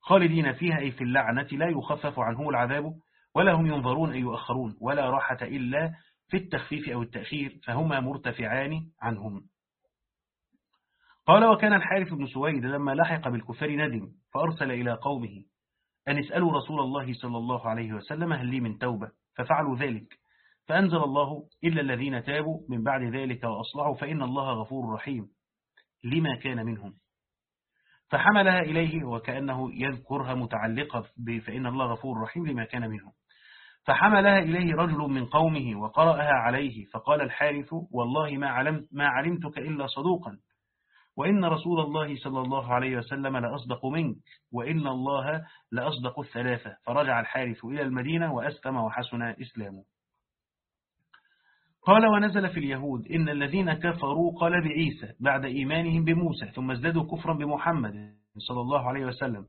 Speaker 1: خالدين فيها أي في اللعنة لا يخفف عنهم العذاب ولا هم ينظرون أي يؤخرون ولا راحة إلا في التخفيف أو التأخير فهما مرتفعان عنهم. قال وكان الحارث بن سويد لما لحق بالكفار ندم فأرسل إلى قومه أن اسألوا رسول الله صلى الله عليه وسلم هل لي من توبة؟ ففعلوا ذلك فأنزل الله إلا الذين تابوا من بعد ذلك وأصلحوا فإن الله غفور رحيم لما كان منهم. فحملها إليه وكأنه يذكرها متعلقة فإن الله غفور رحيم لما كان منهم. فحملها إليه رجل من قومه وقرأها عليه فقال الحارث والله ما, علمت ما علمتك إلا صدوقا وإن رسول الله صلى الله عليه وسلم لأصدق منك وإن الله لأصدق الثلاثة. فرجع الحارث إلى المدينة وأسلم وحسن إسلامه. قال ونزل في اليهود إن الذين كفروا قال بعيسى بعد إيمانهم بموسى ثم ازدادوا كفرا بمحمد صلى الله عليه وسلم.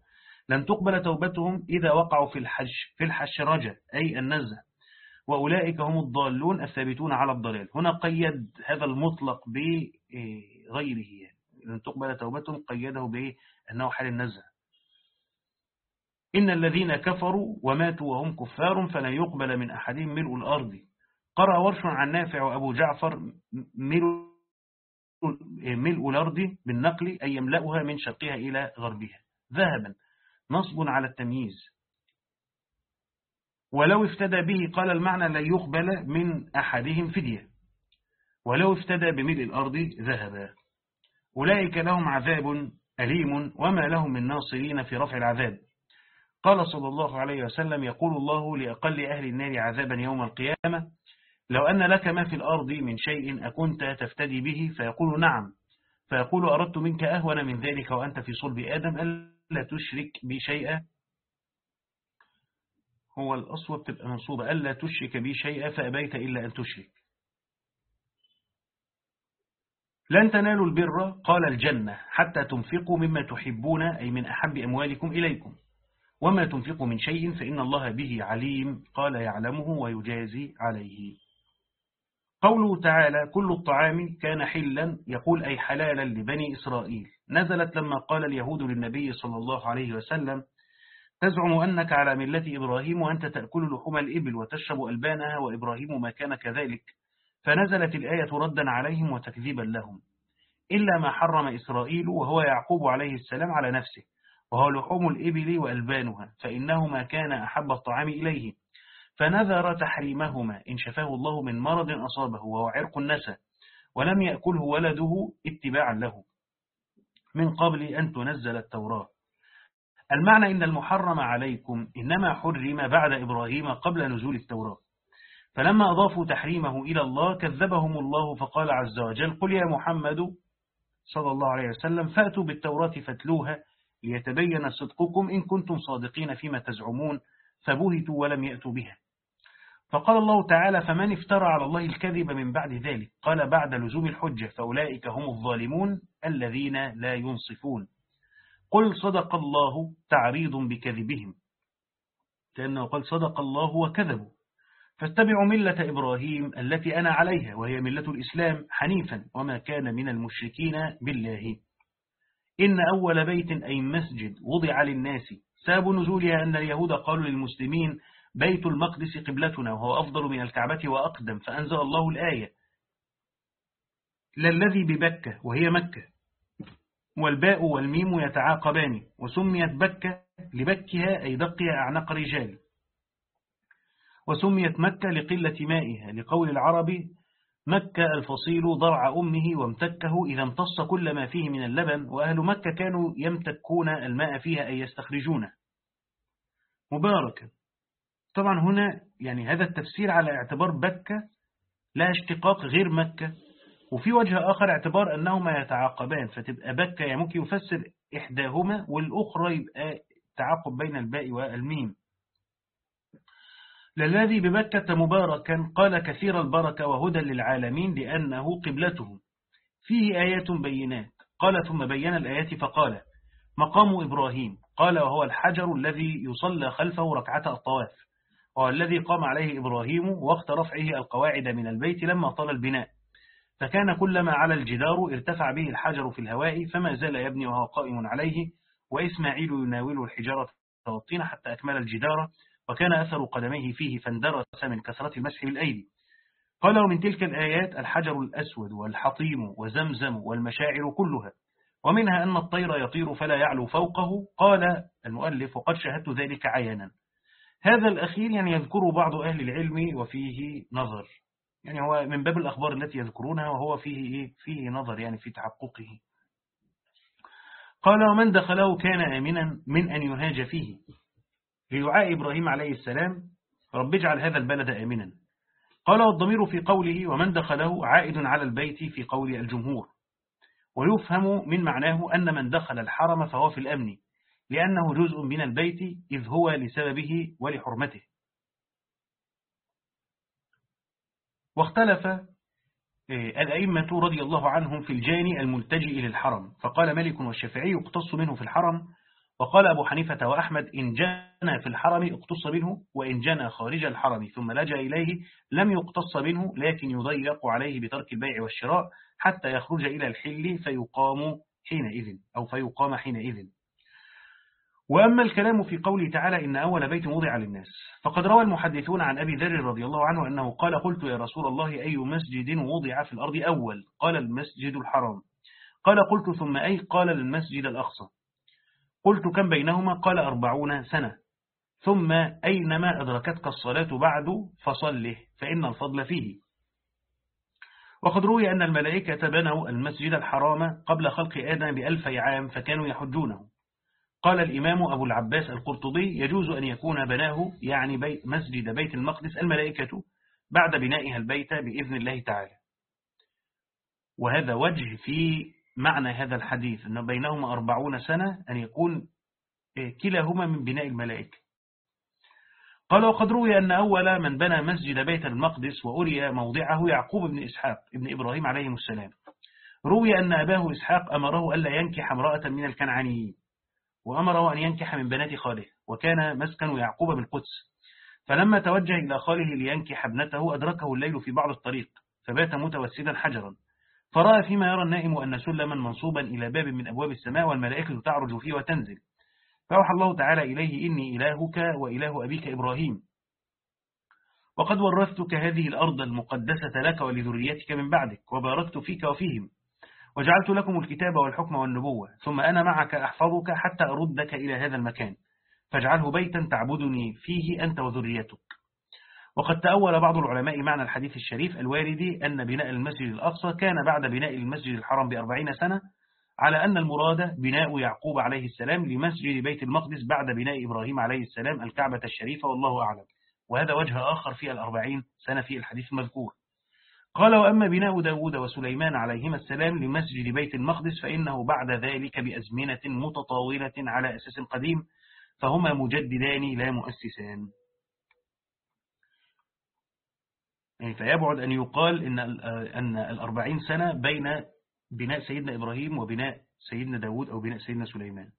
Speaker 1: لن تقبل توبتهم إذا وقعوا في الحج في الحشرجة أي النزه وأولئك هم الضالون الثابتون على الضلال. هنا قيد هذا المطلق بغيره لن تقبل توبتهم قيده بأنه حال النزه. إن الذين كفروا وماتوا وهم كفار فلن يقبل من أحدهم ملء الأرض. قرأ ورش عن نافع وأبو جعفر ملء ملء الأرض بالنقل أي يملأها من شرقها إلى غربها. ذهبا. نصب على التمييز. ولو افتدى به قال المعنى لا يقبل من أحدهم فدية. ولو افتدى بملء الأرض ذهبا. أولئك لهم عذاب أليم وما لهم من ناصرين في رفع العذاب. قال صلى الله عليه وسلم يقول الله لأقل أهل النار عذابا يوم القيامة لو أن لك ما في الأرض من شيء أكنت تفتدي به؟ فيقول نعم. فيقول أردت منك أهون من ذلك وأنت في صلب آدم ألا تشرك بي شيئا؟ هو الأصوب تبقى منصوبة ألا تشرك بي شيئا فأبيت إلا أن تشرك. لن تنالوا البر قال الجنة حتى تنفقوا مما تحبون أي من أحب أموالكم إليكم. وما تنفقوا من شيء فإن الله به عليم قال يعلمه ويجازي عليه. قوله تعالى كل الطعام كان حلا يقول أي حلالا لبني إسرائيل. نزلت لما قال اليهود للنبي صلى الله عليه وسلم تزعم أنك على ملة إبراهيم وأنت تأكل لحوم الإبل وتشرب ألبانها وإبراهيم ما كان كذلك. فنزلت الآية ردا عليهم وتكذيبا لهم إلا ما حرم إسرائيل وهو يعقوب عليه السلام على نفسه وهو لحوم الإبل وألبانها فإنهما كان أحب الطعام إليه. فنذر تحريمهما إن شفاه الله من مرض أصابه وهو عرق النسى ولم يأكله ولده اتباعا له. من قبل أن تنزل التوراة. المعنى إن المحرم عليكم إنما حرم بعد إبراهيم قبل نزول التوراة. فلما أضافوا تحريمه إلى الله كذبهم الله فقال عز وجل قل يا محمد صلى الله عليه وسلم فأتوا بالتوراة فاتلوها ليتبين صدقكم إن كنتم صادقين فيما تزعمون فبهتوا ولم يأتوا بها. فقال الله تعالى فمن افترى على الله الكذب من بعد ذلك؟ قال بعد لزوم الحجة فأولئك هم الظالمون الذين لا ينصفون. قل صدق الله تعريض بكذبهم. كأنه قال صدق الله وكذبوا فاتبعوا ملة إبراهيم التي أنا عليها وهي ملة الإسلام حنيفا وما كان من المشركين بالله. إن أول بيت أي مسجد وضع للناس. ساب نزولها أن اليهود قالوا للمسلمين بيت المقدس قبلتنا وهو أفضل من الكعبة وأقدم فأنزل الله الآية. للذي ببكة وهي مكة. والباء والميم يتعاقبان وسميت بكة لبكها أي دقها أعنق رجال. وسميت مكة لقلة مائها لقول العرب مكة الفصيل ضرع أمه وامتكه إذا امتص كل ما فيه من اللبن وأهل مكة كانوا يمتكون الماء فيها أي يستخرجونه. مباركا طبعا هنا يعني هذا التفسير على اعتبار بكة لا اشتقاق غير مكة. وفي وجه آخر اعتبار أنهما يتعاقبان فتبقى بكة يعني ممكن يفسر إحداهما والأخرى يبقى تعاقب بين الباء والميم. للذي ببكة مباركا قال كثير البركة وهدى للعالمين لأنه قبلتهم فيه آيات بينات. قال ثم بين الآيات فقال مقام إبراهيم. قال وهو الحجر الذي يصلى خلفه ركعة الطواف وهو الذي قام عليه إبراهيم وقت رفعه القواعد من البيت لما طال البناء. فكان كلما على الجدار ارتفع به الحجر في الهواء فما زال يبني وهو قائم عليه وإسماعيل يناوله الحجارة والطين حتى أكمل الجدار. وكان أثر قدميه فيه فاندرس من كثرة المسح بالأيدي. قال ومن تلك الآيات الحجر الأسود والحطيم وزمزم والمشاعر كلها ومنها أن الطير يطير فلا يعلو فوقه. قال المؤلف وقد شاهدت ذلك عيانا. هذا الأخير يعني يذكر بعض أهل العلم وفيه نظر. يعني هو من باب الأخبار التي يذكرونها وهو فيه إيه؟ فيه نظر يعني في تحققه. قال ومن دخله كان آمنا من أن يهاج فيه. لدعاء إبراهيم عليه السلام رب اجعل هذا البلد آمنا. قال والضمير في قوله ومن دخله عائد على البيت في قول الجمهور ويفهم من معناه أن من دخل الحرم فهو في الأمن لأنه جزء من البيت إذ هو لسببه ولحرمته. واختلف الأئمة رضي الله عنهم في الجاني الملتجئ للحرم فقال مالك والشافعي يقتص منه في الحرم وقال أبو حنيفة وأحمد إن جنى في الحرم اقتص منه وإن جنى خارج الحرم ثم لجأ إليه لم يقتص منه لكن يضيق عليه بترك البيع والشراء حتى يخرج إلى الحل فيقام حينئذ أو فيقام حينئذ. وأما الكلام في قوله تعالى إن أول بيت وضع للناس. فقد روى المحدثون عن أبي ذر رضي الله عنه أنه قال قلت يا رسول الله أي مسجد وضع في الأرض أول؟ قال المسجد الحرام. قال قلت ثم أي؟ قال المسجد الأقصى. قلت كم بينهما؟ قال أربعون سنة. ثم أينما أدركتك الصلاة بعد فصله فإن الفضل فيه. وقد روي أن الملائكة بنوا المسجد الحرام قبل خلق آدم بألف عام فكانوا يحجونه. قال الإمام أبو العباس القرطبي يجوز أن يكون بناه يعني بيت مسجد بيت المقدس الملائكة بعد بنائها البيت بإذن الله تعالى. وهذا وجه في معنى هذا الحديث أن بينهما أربعون سنة أن يكون كلاهما من بناء الملائكة. قال وقد روي أن أول من بنى مسجد بيت المقدس وأري موضعه يعقوب بن إسحاق ابن إبراهيم عليه السلام. روي أن أباه إسحاق أمره ألا ينكح امرأة من الكنعانيين وأمره أن ينكح من بنات خاله وكان مسكن يعقوب بالقدس. فلما توجه إلى خاله لينكح ابنته أدركه الليل في بعض الطريق فبات متوسدا حجرا. فرأى فيما يرى النائم أن سلما منصوبا إلى باب من أبواب السماء والملائكة تعرج فيه وتنزل. فأوحى الله تعالى إليه إني إلهك وإله أبيك إبراهيم. وقد ورثتك هذه الأرض المقدسة لك ولذريتك من بعدك وباركت فيك وفيهم. وجعلت لكم الكتاب والحكم والنبوة. ثم أنا معك أحفظك حتى أردك إلى هذا المكان. فاجعله بيتا تعبدني فيه أنت وذريتك. وقد تأول بعض العلماء معنى الحديث الشريف الوارد أن بناء المسجد الأقصى كان بعد بناء المسجد الحرام بأربعين سنة على أن المراد بناء يعقوب عليه السلام لمسجد بيت المقدس بعد بناء إبراهيم عليه السلام الكعبة الشريفة والله أعلم. وهذا وجه آخر في الأربعين سنة في الحديث المذكور. قال وأما بناء داود وسليمان عليهما السلام لمسجد بيت المقدس فإنه بعد ذلك بأزمنة متطاولة على أساس قديم فهما مجددان لا مؤسسان يعني فيبعد أن يقال إن أن الأربعين سنة بين بناء سيدنا إبراهيم وبناء سيدنا داود أو بناء سيدنا سليمان.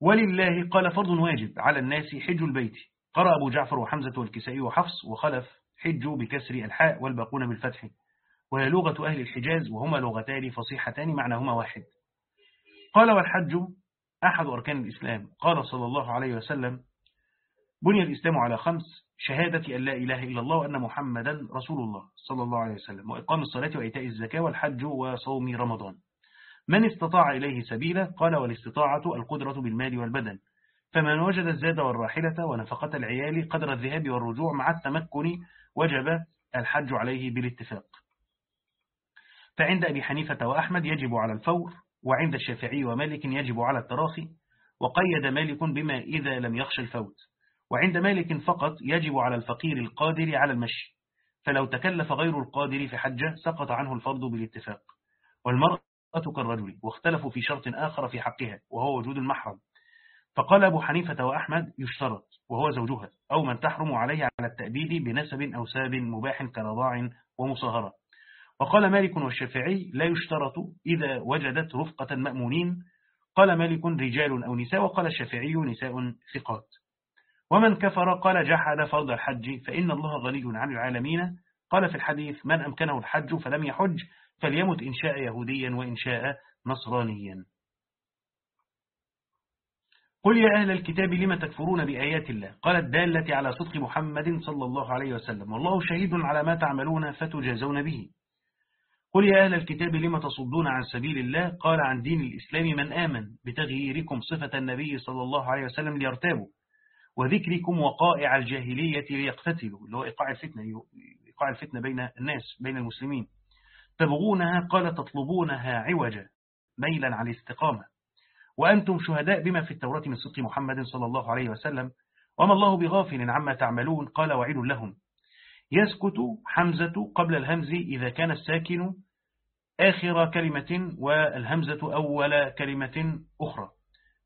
Speaker 1: ولله قال فرض واجب على الناس حج البيت. قرأ أبو جعفر وحمزة والكسائي وحفص وخلف حجوا بكسر الحاء والباقون بالفتح. وهي لغة أهل الحجاز وهما لغتان فصيحتان معناهما واحد. قال والحج أحد أركان الإسلام. قال صلى الله عليه وسلم بني الإسلام على خمس شهادة أن لا إله إلا الله وأن محمدا رسول الله صلى الله عليه وسلم وإقام الصلاة وإيتاء الزكاة والحج وصوم رمضان. من استطاع إليه سبيلا؟ قال والاستطاعة القدرة بالمال والبدن. فمن وجد الزاد والراحلة ونفقة العيال قدر الذهاب والرجوع مع التمكن وجب الحج عليه بالاتفاق. فعند أبي حنيفة وأحمد يجب على الفور وعند الشافعي ومالك يجب على التراخي وقيد مالك بما إذا لم يخش الفوت. وعند مالك فقط يجب على الفقير القادر على المشي فلو تكلف غير القادر في حجة سقط عنه الفرض بالاتفاق. والمرأة كالرجل واختلفوا في شرط آخر في حقها وهو وجود المحرم. فقال أبو حنيفة وأحمد يشترط وهو زوجها أو من تحرم عليه على التأبيد بنسب أو ساب مباح كرضاع ومصاهرة. وقال مالك والشافعي لا يشترط إذا وجدت رفقة مأمونين. قال مالك رجال أو نساء. وقال الشافعي نساء ثقات. ومن كفر قال جحد فرض الحج فإن الله غني عن العالمين. قال في الحديث من أمكنه الحج فلم يحج فليمت إن شاء يهوديا وإن شاء نصرانيا. قل يا أهل الكتاب لم تكفرون بآيات الله؟ قال الدالة على صدق محمد صلى الله عليه وسلم. والله شهيد على ما تعملون فتجازون به. قل يا أهل الكتاب لم تصدون عن سبيل الله؟ قال عن دين الإسلام من آمن بتغييركم صفة النبي صلى الله عليه وسلم ليرتابوا. وذكركم وقائع الجاهلية ليقتتلوا اللي هو إيقاع الفتنة إيقاع الفتنة بين الناس بين المسلمين. تبغونها قال تطلبونها عوجا ميلا على الاستقامة. وأنتم شهداء بما في التوراة من صدق محمد صلى الله عليه وسلم. وما الله بغافل عما تعملون قال وعيد لهم. يسكت حمزة قبل الهمز إذا كان الساكن آخر كلمة والهمزة أول كلمة أخرى.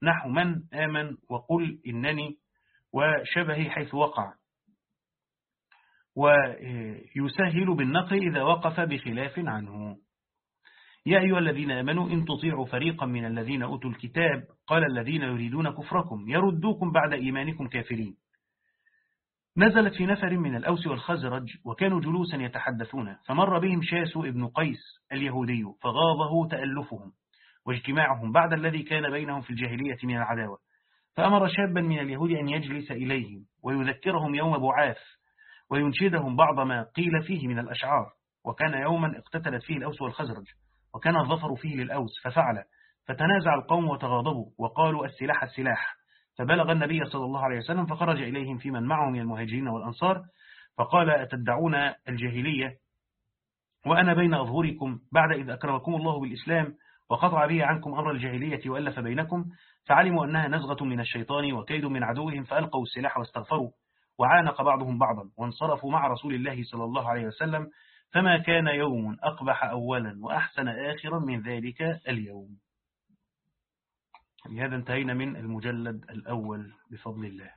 Speaker 1: نحو من آمن وقل إنني وشبه حيث وقع. ويسهل بالنقل إذا وقف بخلاف عنه. يا أيها الذين آمنوا إن تطيعوا فريقا من الذين أوتوا الكتاب قال الذين يريدون كفركم يردوكم بعد إيمانكم كافرين. نزلت في نفر من الأوس والخزرج وكانوا جلوسا يتحدثون فمر بهم شاس ابن قيس اليهودي فغاضه تألفهم واجتماعهم بعد الذي كان بينهم في الجاهلية من العداوة. فأمر شابا من اليهود أن يجلس إليهم ويذكرهم يوم بعاث وينشدهم بعض ما قيل فيه من الأشعار. وكان يوما اقتتلت فيه الأوس والخزرج وكان الظفر فيه للأوس ففعل. فتنازع القوم وتغاضبوا وقالوا السلاح السلاح. فبلغ النبي صلى الله عليه وسلم فخرج إليهم في من معه من المهاجرين والأنصار فقال أتدعون الجاهلية؟ وأنا بين أظهركم بعد إذ أكرمكم الله بالإسلام وقطع به عنكم أمر الجاهلية وألف بينكم فعلموا أنها نزغة من الشيطان وكيد من عدوهم فألقوا السلاح واستغفروا. وعانق بعضهم بعضا. وانصرفوا مع رسول الله صلى الله عليه وسلم. فما كان يوم أقبح أولا وأحسن آخرا من ذلك اليوم. بهذا انتهينا من المجلد الأول بفضل الله.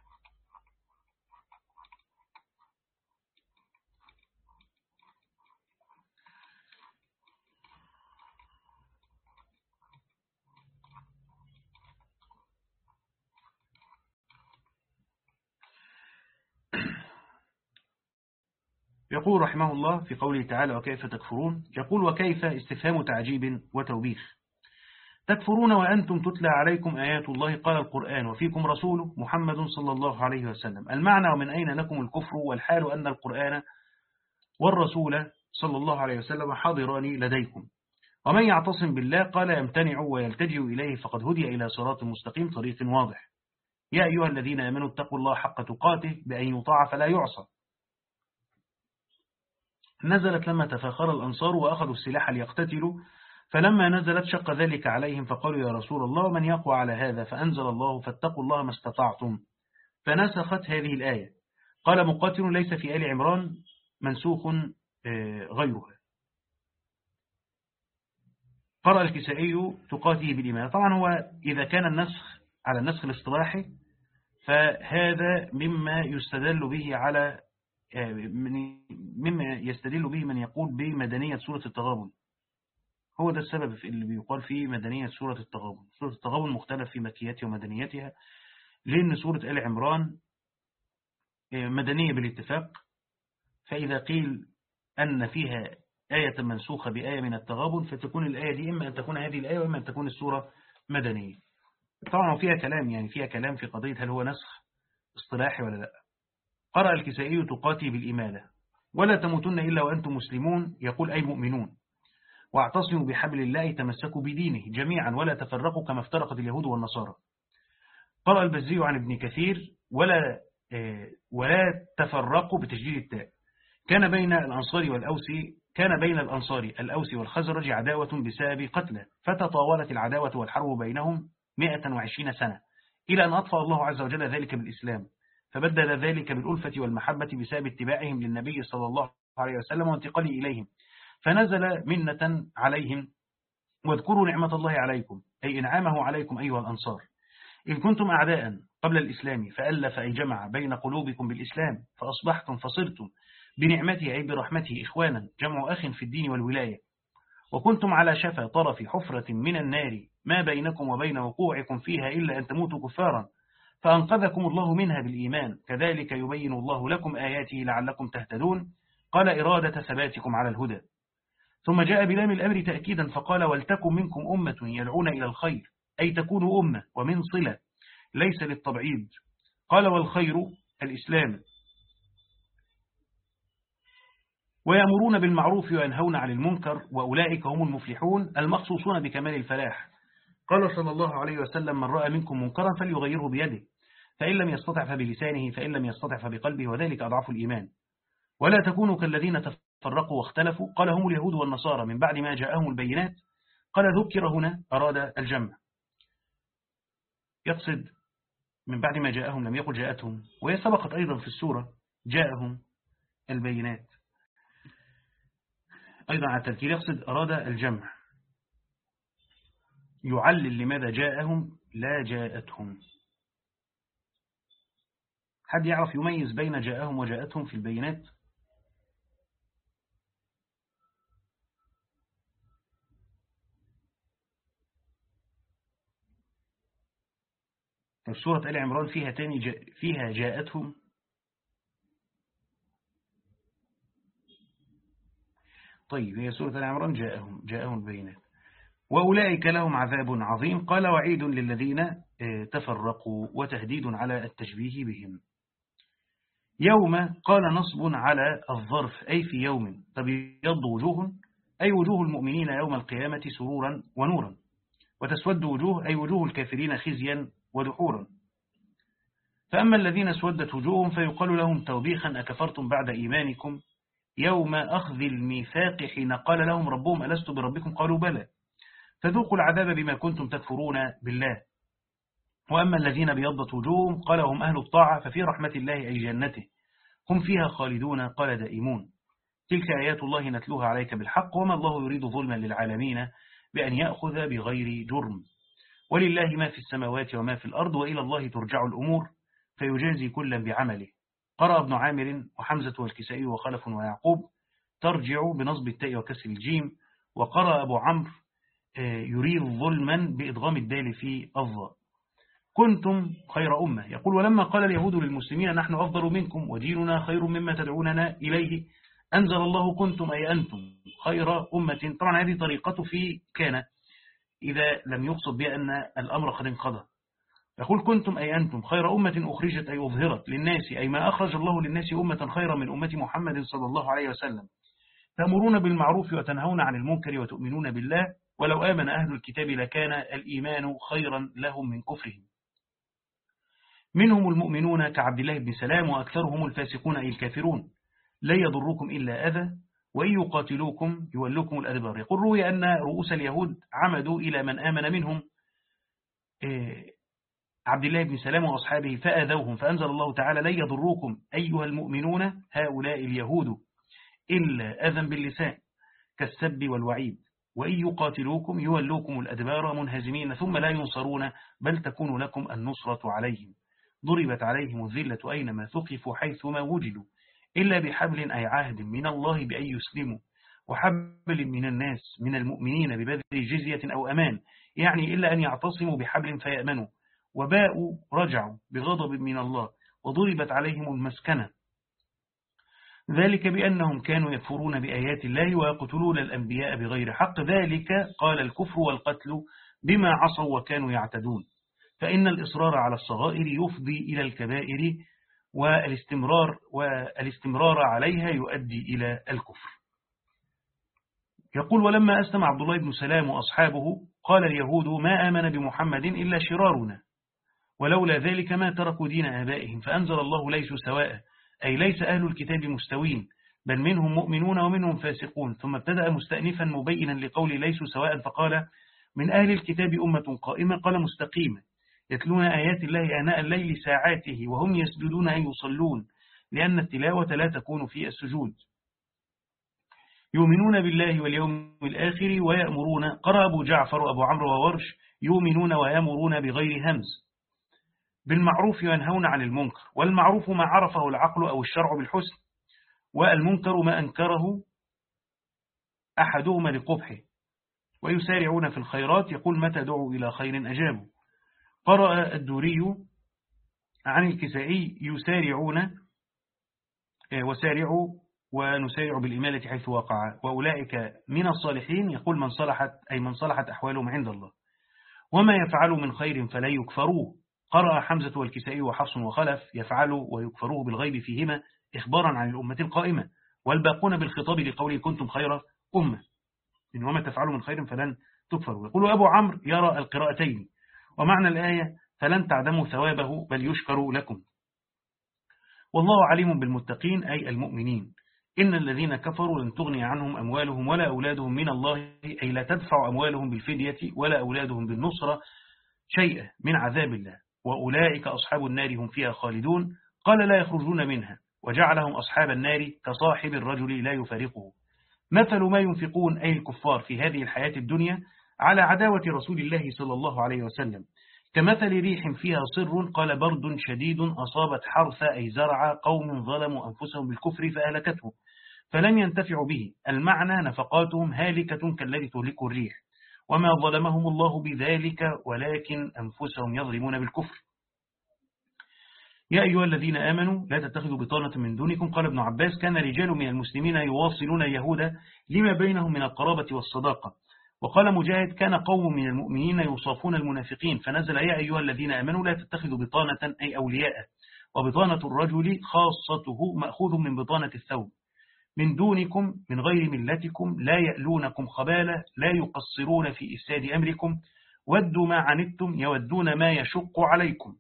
Speaker 1: يقول رحمه الله في قوله تعالى وكيف تكفرون؟ يقول وكيف استفهام تعجيب وتوبيخ. تكفرون وأنتم تتلى عليكم آيات الله قال القرآن وفيكم رسوله محمد صلى الله عليه وسلم. المعنى ومن أين لكم الكفر؟ والحال أن القرآن والرسول صلى الله عليه وسلم حاضران لديكم. ومن يعتصم بالله قال يمتنع ويلتجئ إليه فقد هدي إلى صراط مستقيم طريق واضح. يا أيها الذين آمنوا اتقوا الله حق تقاته بأن يطاع فلا يعصى. نزلت لما تفاخر الأنصار وأخذوا السلاح ليقتتلوا فلما نزلت شق ذلك عليهم فقالوا يا رسول الله من يقوى على هذا فأنزل الله فاتقوا الله ما استطعتم. فنسخت هذه الآية. قال مقاتل ليس في آل عمران منسوخ آه، غيرها. قرأ الكسائي تقاتيه بالإيمان طبعا هو إذا كان النسخ على النسخ الاصطلاحي فهذا مما يستدل به على مما يستدل به من يقول بمدنية سورة التغابن. هو ده السبب اللي بيقال فيه مدنية سورة التغابن. سورة التغابن مختلف في مكياتها ومدنيتها لأن سورة آل عمران آه، مدنية بالاتفاق. فإذا قيل أن فيها آية منسوخة بآية من التغابن فتكون الآية دي إما أن تكون هذه الآية وإما أن تكون السورة مدنية. طبعا فيها كلام يعني فيها كلام في قضية هل هو نسخ اصطلاحي ولا لأ. قرأ الكسائي تقاتي بالإمالة. ولا تموتن إلا وأنتم مسلمون يقول أي مؤمنون. واعتصموا بحبل الله تمسكوا بدينه جميعا ولا تفرقوا كما افترقت اليهود والنصارى. قرأ البزي عن ابن كثير ولا آه، ولا تفرقوا بتشديد التاء. كان بين الأنصار والأوسي كان بين الأنصار الأوسي والخزرج عداوة بسبب قتله فتطاولت العداوة والحرب بينهم 120 سنة إلى أن أطفى الله عز وجل ذلك بالإسلام. فبدل ذلك بالألفة والمحبة بسبب اتباعهم للنبي صلى الله عليه وسلم وانتقاله إليهم. فنزل منة عليهم واذكروا نعمة الله عليكم أي إنعامه عليكم أيها الأنصار. إن كنتم أعداء قبل الإسلام فألف أي جمع بين قلوبكم بالإسلام فأصبحتم فصرتم بنعمته أي برحمته إخوانا جمع أخ في الدين والولاية. وكنتم على شفا طرف حفرة من النار ما بينكم وبين وقوعكم فيها إلا أن تموتوا كفارا فأنقذكم الله منها بالإيمان. كذلك يبين الله لكم آياته لعلكم تهتدون. قال إرادة ثباتكم على الهدى. ثم جاء بلام الأمر تأكيدا فقال ولتكن منكم أمة يدعون إلى الخير أي تكونوا أمة ومن صلة ليس للتبعيد. قال والخير الإسلام. ويأمرون بالمعروف وينهون عن المنكر وأولئك هم المفلحون المخصوصون بكمال الفلاح. قال صلى الله عليه وسلم من رأى منكم منكرا فليغيره بيده. فإن لم يستطع فبلسانه فإن لم يستطع فبقلبه وذلك أضعف الإيمان. ولا تكونوا كالذين تفرقوا واختلفوا. قال هم اليهود والنصارى من بعد ما جاءهم البينات. قال ذكر هنا أراد الجمع. يقصد من بعد ما جاءهم لم يقل جاءتهم. وهي سبقت أيضا في السورة جاءهم البينات. أيضا على التذكير يقصد أراد الجمع. يعلل لماذا جاءهم؟ لا جاءتهم. حد يعرف يميز بين جاءهم وجاءتهم في البينات سورة آل عمران فيها تاني جا فيها جاءتهم. طيب هي سورة آل عمران جاءهم جاءهم البينات وأولئك لهم عذاب عظيم. قال وعيد للذين آه، تفرقوا وتهديد على التشبيه بهم. يوم قال نصب على الظرف أي في يوم تبيض وجوه أي وجوه المؤمنين يوم القيامة سرورا ونورا. وتسود وجوه أي وجوه الكافرين خزيا ودحورا. فأما الذين اسودت وجوههم فيقال لهم توبيخا أكفرتم بعد إيمانكم؟ يوم أخذ الميثاق حين قال لهم ربهم ألست بربكم؟ قالوا بلى. فذوقوا العذاب بما كنتم تكفرون بالله. وأما الذين بيضت وجوههم قال هم أهل الطاعة ففي رحمة الله أي جنته. هم فيها خالدون قال دائمون. تلك آيات الله نتلوها عليك بالحق وما الله يريد ظلما للعالمين بأن يأخذ بغير جرم. ولله ما في السماوات وما في الأرض وإلى الله ترجع الأمور فيجازي كلا بعمله. قرأ ابن عامر وحمزة والكسائي وخلف ويعقوب ترجع بنصب التاء وكسر الجيم. وقرأ أبو عمرو آه، يريد ظلما بإدغام الدال في الظاء كنتم خير أمة. يقول ولما قال اليهود للمسلمين نحن أفضل منكم وديننا خير مما تدعوننا إليه أنزل الله كنتم أي أنتم خير أمة. طبعا هذه طريقة في كان إذا لم يقصد بأن الأمر قد انقضى. يقول كنتم أي أنتم خير أمة أخرجت أي أظهرت للناس أي ما أخرج الله للناس أمة خيرا من أمة محمد صلى الله عليه وسلم. تأمرون بالمعروف وتنهون عن المنكر وتؤمنون بالله ولو آمن أهل الكتاب لكان الإيمان خيرا لهم من كفرهم. منهم المؤمنون كعبد الله بن سلام وأكثرهم الفاسقون أي الكافرون. لا يضركم إلا أذى وإن يقاتلوكم يولوكم الأدبار. يقول روي أن رؤوس اليهود عمدوا إلى من آمن منهم إيه، عبد الله بن سلام وأصحابه فآذوهم فأنزل الله تعالى لا يضركم أيها المؤمنون هؤلاء اليهود إلا أذى باللسان كالسب والوعيد. وإن يقاتلوكم يولوكم الأدبار منهزمين ثم لا ينصرون بل تكون لكم النصرة عليهم. ضربت عليهم الذلة أينما ثقفوا حيثما وجدوا إلا بحبل أي عهد من الله بأن يسلموا وحبل من الناس من المؤمنين ببذل جزية أو أمان يعني إلا أن يعتصموا بحبل فيأمنوا وباءوا رجعوا بغضب من الله وضربت عليهم المسكنة. ذلك بأنهم كانوا يكفرون بآيات الله ويقتلون الأنبياء بغير حق ذلك قال الكفر والقتل بما عصوا وكانوا يعتدون. فإن الإصرار على الصغائر يفضي إلى الكبائر والاستمرار, والاستمرار عليها يؤدي إلى الكفر. يقول ولما أسلم عبد الله بن سلام وأصحابه قال اليهود ما آمن بمحمد إلا شرارنا ولولا ذلك ما تركوا دين آبائهم فأنزل الله ليسوا سواء أي ليس أهل الكتاب مستوين بل منهم مؤمنون ومنهم فاسقون ثم ابتدأ مستأنفا مبينا لقول ليسوا سواء فقال من أهل الكتاب أمة قائمة قال مستقيمة يتلون آيات الله آناء الليل ساعاته وهم يسجدون أن يصلون لأن التلاوة لا تكون في السجود. يؤمنون بالله واليوم الآخر ويأمرون قرأ أبو جعفر أبو عمرو وورش يؤمنون ويأمرون بغير همز. بالمعروف ينهون عن المنكر والمعروف ما عرفه العقل أو الشرع بالحسن والمنكر ما أنكره أحدهما لقبحه. ويسارعون في الخيرات يقول متى دعوا إلى خير أجابوا. قرأ الدوري عن الكسائي يسارعون آه، وسارعوا ونسارع بالإمالة حيث وقع. وأولئك من الصالحين يقول من صلحت أي من صلحت أحوالهم عند الله. وما يفعلوا من خير فلا يكفروه. قرأ حمزة والكسائي وحفص وخلف يفعلوا ويكفروه بالغيب فيهما إخبارا عن الأمة القائمة. والباقون بالخطاب لقوله كنتم خير أمة. إن وما تفعلوا من خير فلن تكفروا. يقول أبو عمرو يرى القراءتين. ومعنى الآية فلن تعدموا ثوابه بل يشكر لكم. والله عليم بالمتقين أي المؤمنين. إن الذين كفروا لن تغني عنهم أموالهم ولا أولادهم من الله أي لا تدفع أموالهم بالفدية ولا أولادهم بالنصرة شيئا من عذاب الله. وأولئك أصحاب النار هم فيها خالدون. قال لا يخرجون منها. وجعلهم أصحاب النار كصاحب الرجل لا يفارقه. مثل ما ينفقون أي الكفار في هذه الحياة الدنيا على عداوة رسول الله صلى الله عليه وسلم. كمثل ريح فيها صر قال برد شديد أصابت حرث أي زرع قوم ظلموا أنفسهم بالكفر فأهلكته فلم ينتفعوا به. المعنى نفقاتهم هالكة كالذي تهلك الريح. وما ظلمهم الله بذلك ولكن أنفسهم يظلمون بالكفر. يا أيها الذين آمنوا لا تتخذوا بطانة من دونكم. قال ابن عباس كان رجال من المسلمين يواصلون اليهود لما بينهم من القرابة والصداقة. وقال مجاهد كان قوم من المؤمنين يوصفون المنافقين. فنزل يا أيها الذين آمنوا لا تتخذوا بطانة أي أولياء وبطانة الرجل خاصته مأخوذ من بطانة الثوب. من دونكم من غير ملتكم لا يألونكم خبالة لا يقصرون في إفساد أمركم. ودوا ما عنتم يودون ما يشق عليكم.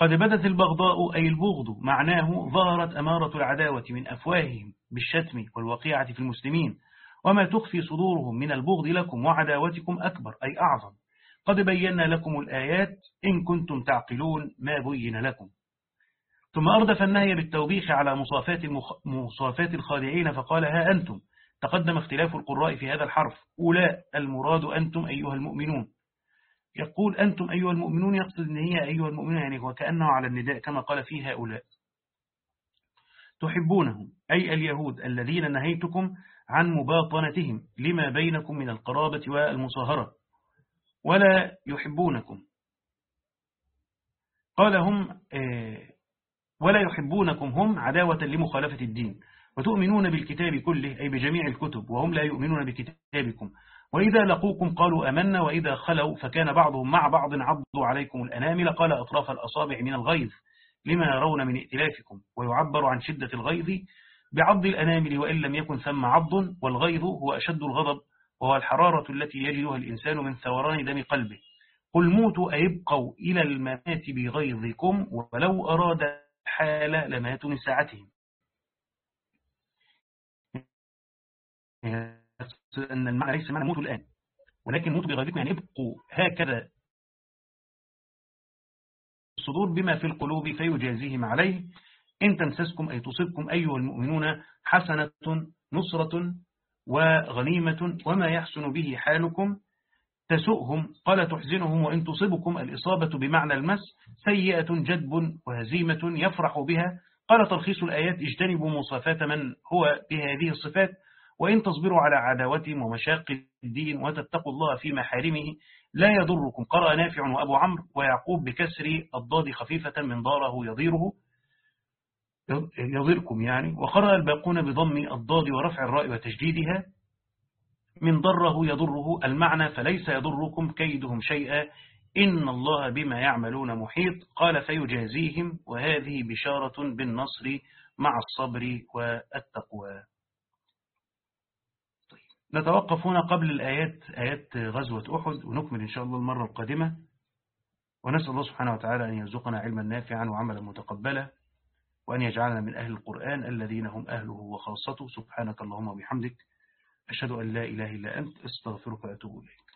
Speaker 1: قد بدت البغضاء أي البغض معناه ظهرت أمارة العداوة من أفواههم بالشتم والوقيعة في المسلمين. وما تخفي صدورهم من البغض لكم وعداوتكم أكبر أي أعظم. قد بينا لكم الآيات إن كنتم تعقلون ما بين لكم. ثم أردف النهي بالتوبيخ على مصافات, المخ... مصافات الخادعين فقال ها أنتم؟ تقدم اختلاف القراء في هذا الحرف. أولاء المراد أنتم أيها المؤمنون. يقول أنتم أيها المؤمنون يقصد أن هي أيها المؤمنون يعني وكأنه على النداء كما قال فيه هؤلاء. تحبونهم أي اليهود الذين نهيتكم عن مباطنتهم لما بينكم من القرابة والمصاهرة. ولا يحبونكم. قال هم آه، ولا يحبونكم هم عداوة لمخالفة الدين. وتؤمنون بالكتاب كله أي بجميع الكتب وهم لا يؤمنون بكتابكم. وإذا لقوكم قالوا أمنا وإذا خلوا فكان بعضهم مع بعض عضوا عليكم الأنامل. قال أطراف الأصابع من الغيظ لما يرون من ائتلافكم ويعبر عن شدة الغيظ. بعض الأنامل وإن لم يكن ثم عض والغيظ هو أشد الغضب وهو الحرارة التي يجدها الإنسان من ثوران دم قلبه. قل موتوا أيبقوا إلى الممات بغيظكم ولو أراد حالة لماتوا من ساعتهم. أن المعنى ليس معنى موتوا الآن ولكن موتوا بغيظكم يعني ابقوا هكذا. الصدور بما في القلوب فيجازيهم عليه. إن تمسسكم أي تصبكم أيها المؤمنون حسنة نصرة وغنيمة وما يحسن به حالكم تسؤهم قال تحزنهم وإن تصبكم الإصابة بمعنى المس سيئة جدب وهزيمة يفرح بها قال تلخيص الآيات اجتنبوا مصافات من هو بهذه الصفات وإن تصبروا على عداوتهم ومشاق الدين وتتقوا الله في محارمه لا يضركم قرأ نافع وأبو عمرو ويعقوب بكسر الضاد خفيفة من ضاره يضيره يضركم يعني. وقرأ الباقون بضم الضاد ورفع الراء وتجديدها. من ضره يضره المعنى فليس يضركم كيدهم شيئا. إن الله بما يعملون محيط. قال فيجازيهم. وهذه بشارة بالنصر مع الصبر والتقوى. طيب. نتوقف هنا قبل الآيات آيات غزوة أحد. ونكمل إن شاء الله المرة القادمة. ونسأل الله سبحانه وتعالى أن يرزقنا علما نافعا وعملا متقبلا. وأن يجعلنا من أهل القرآن الذين هم أهله وخاصته. سبحانك اللهم وبحمدك أشهد أن لا إله إلا أنت أستغفرك وأتوب إليك.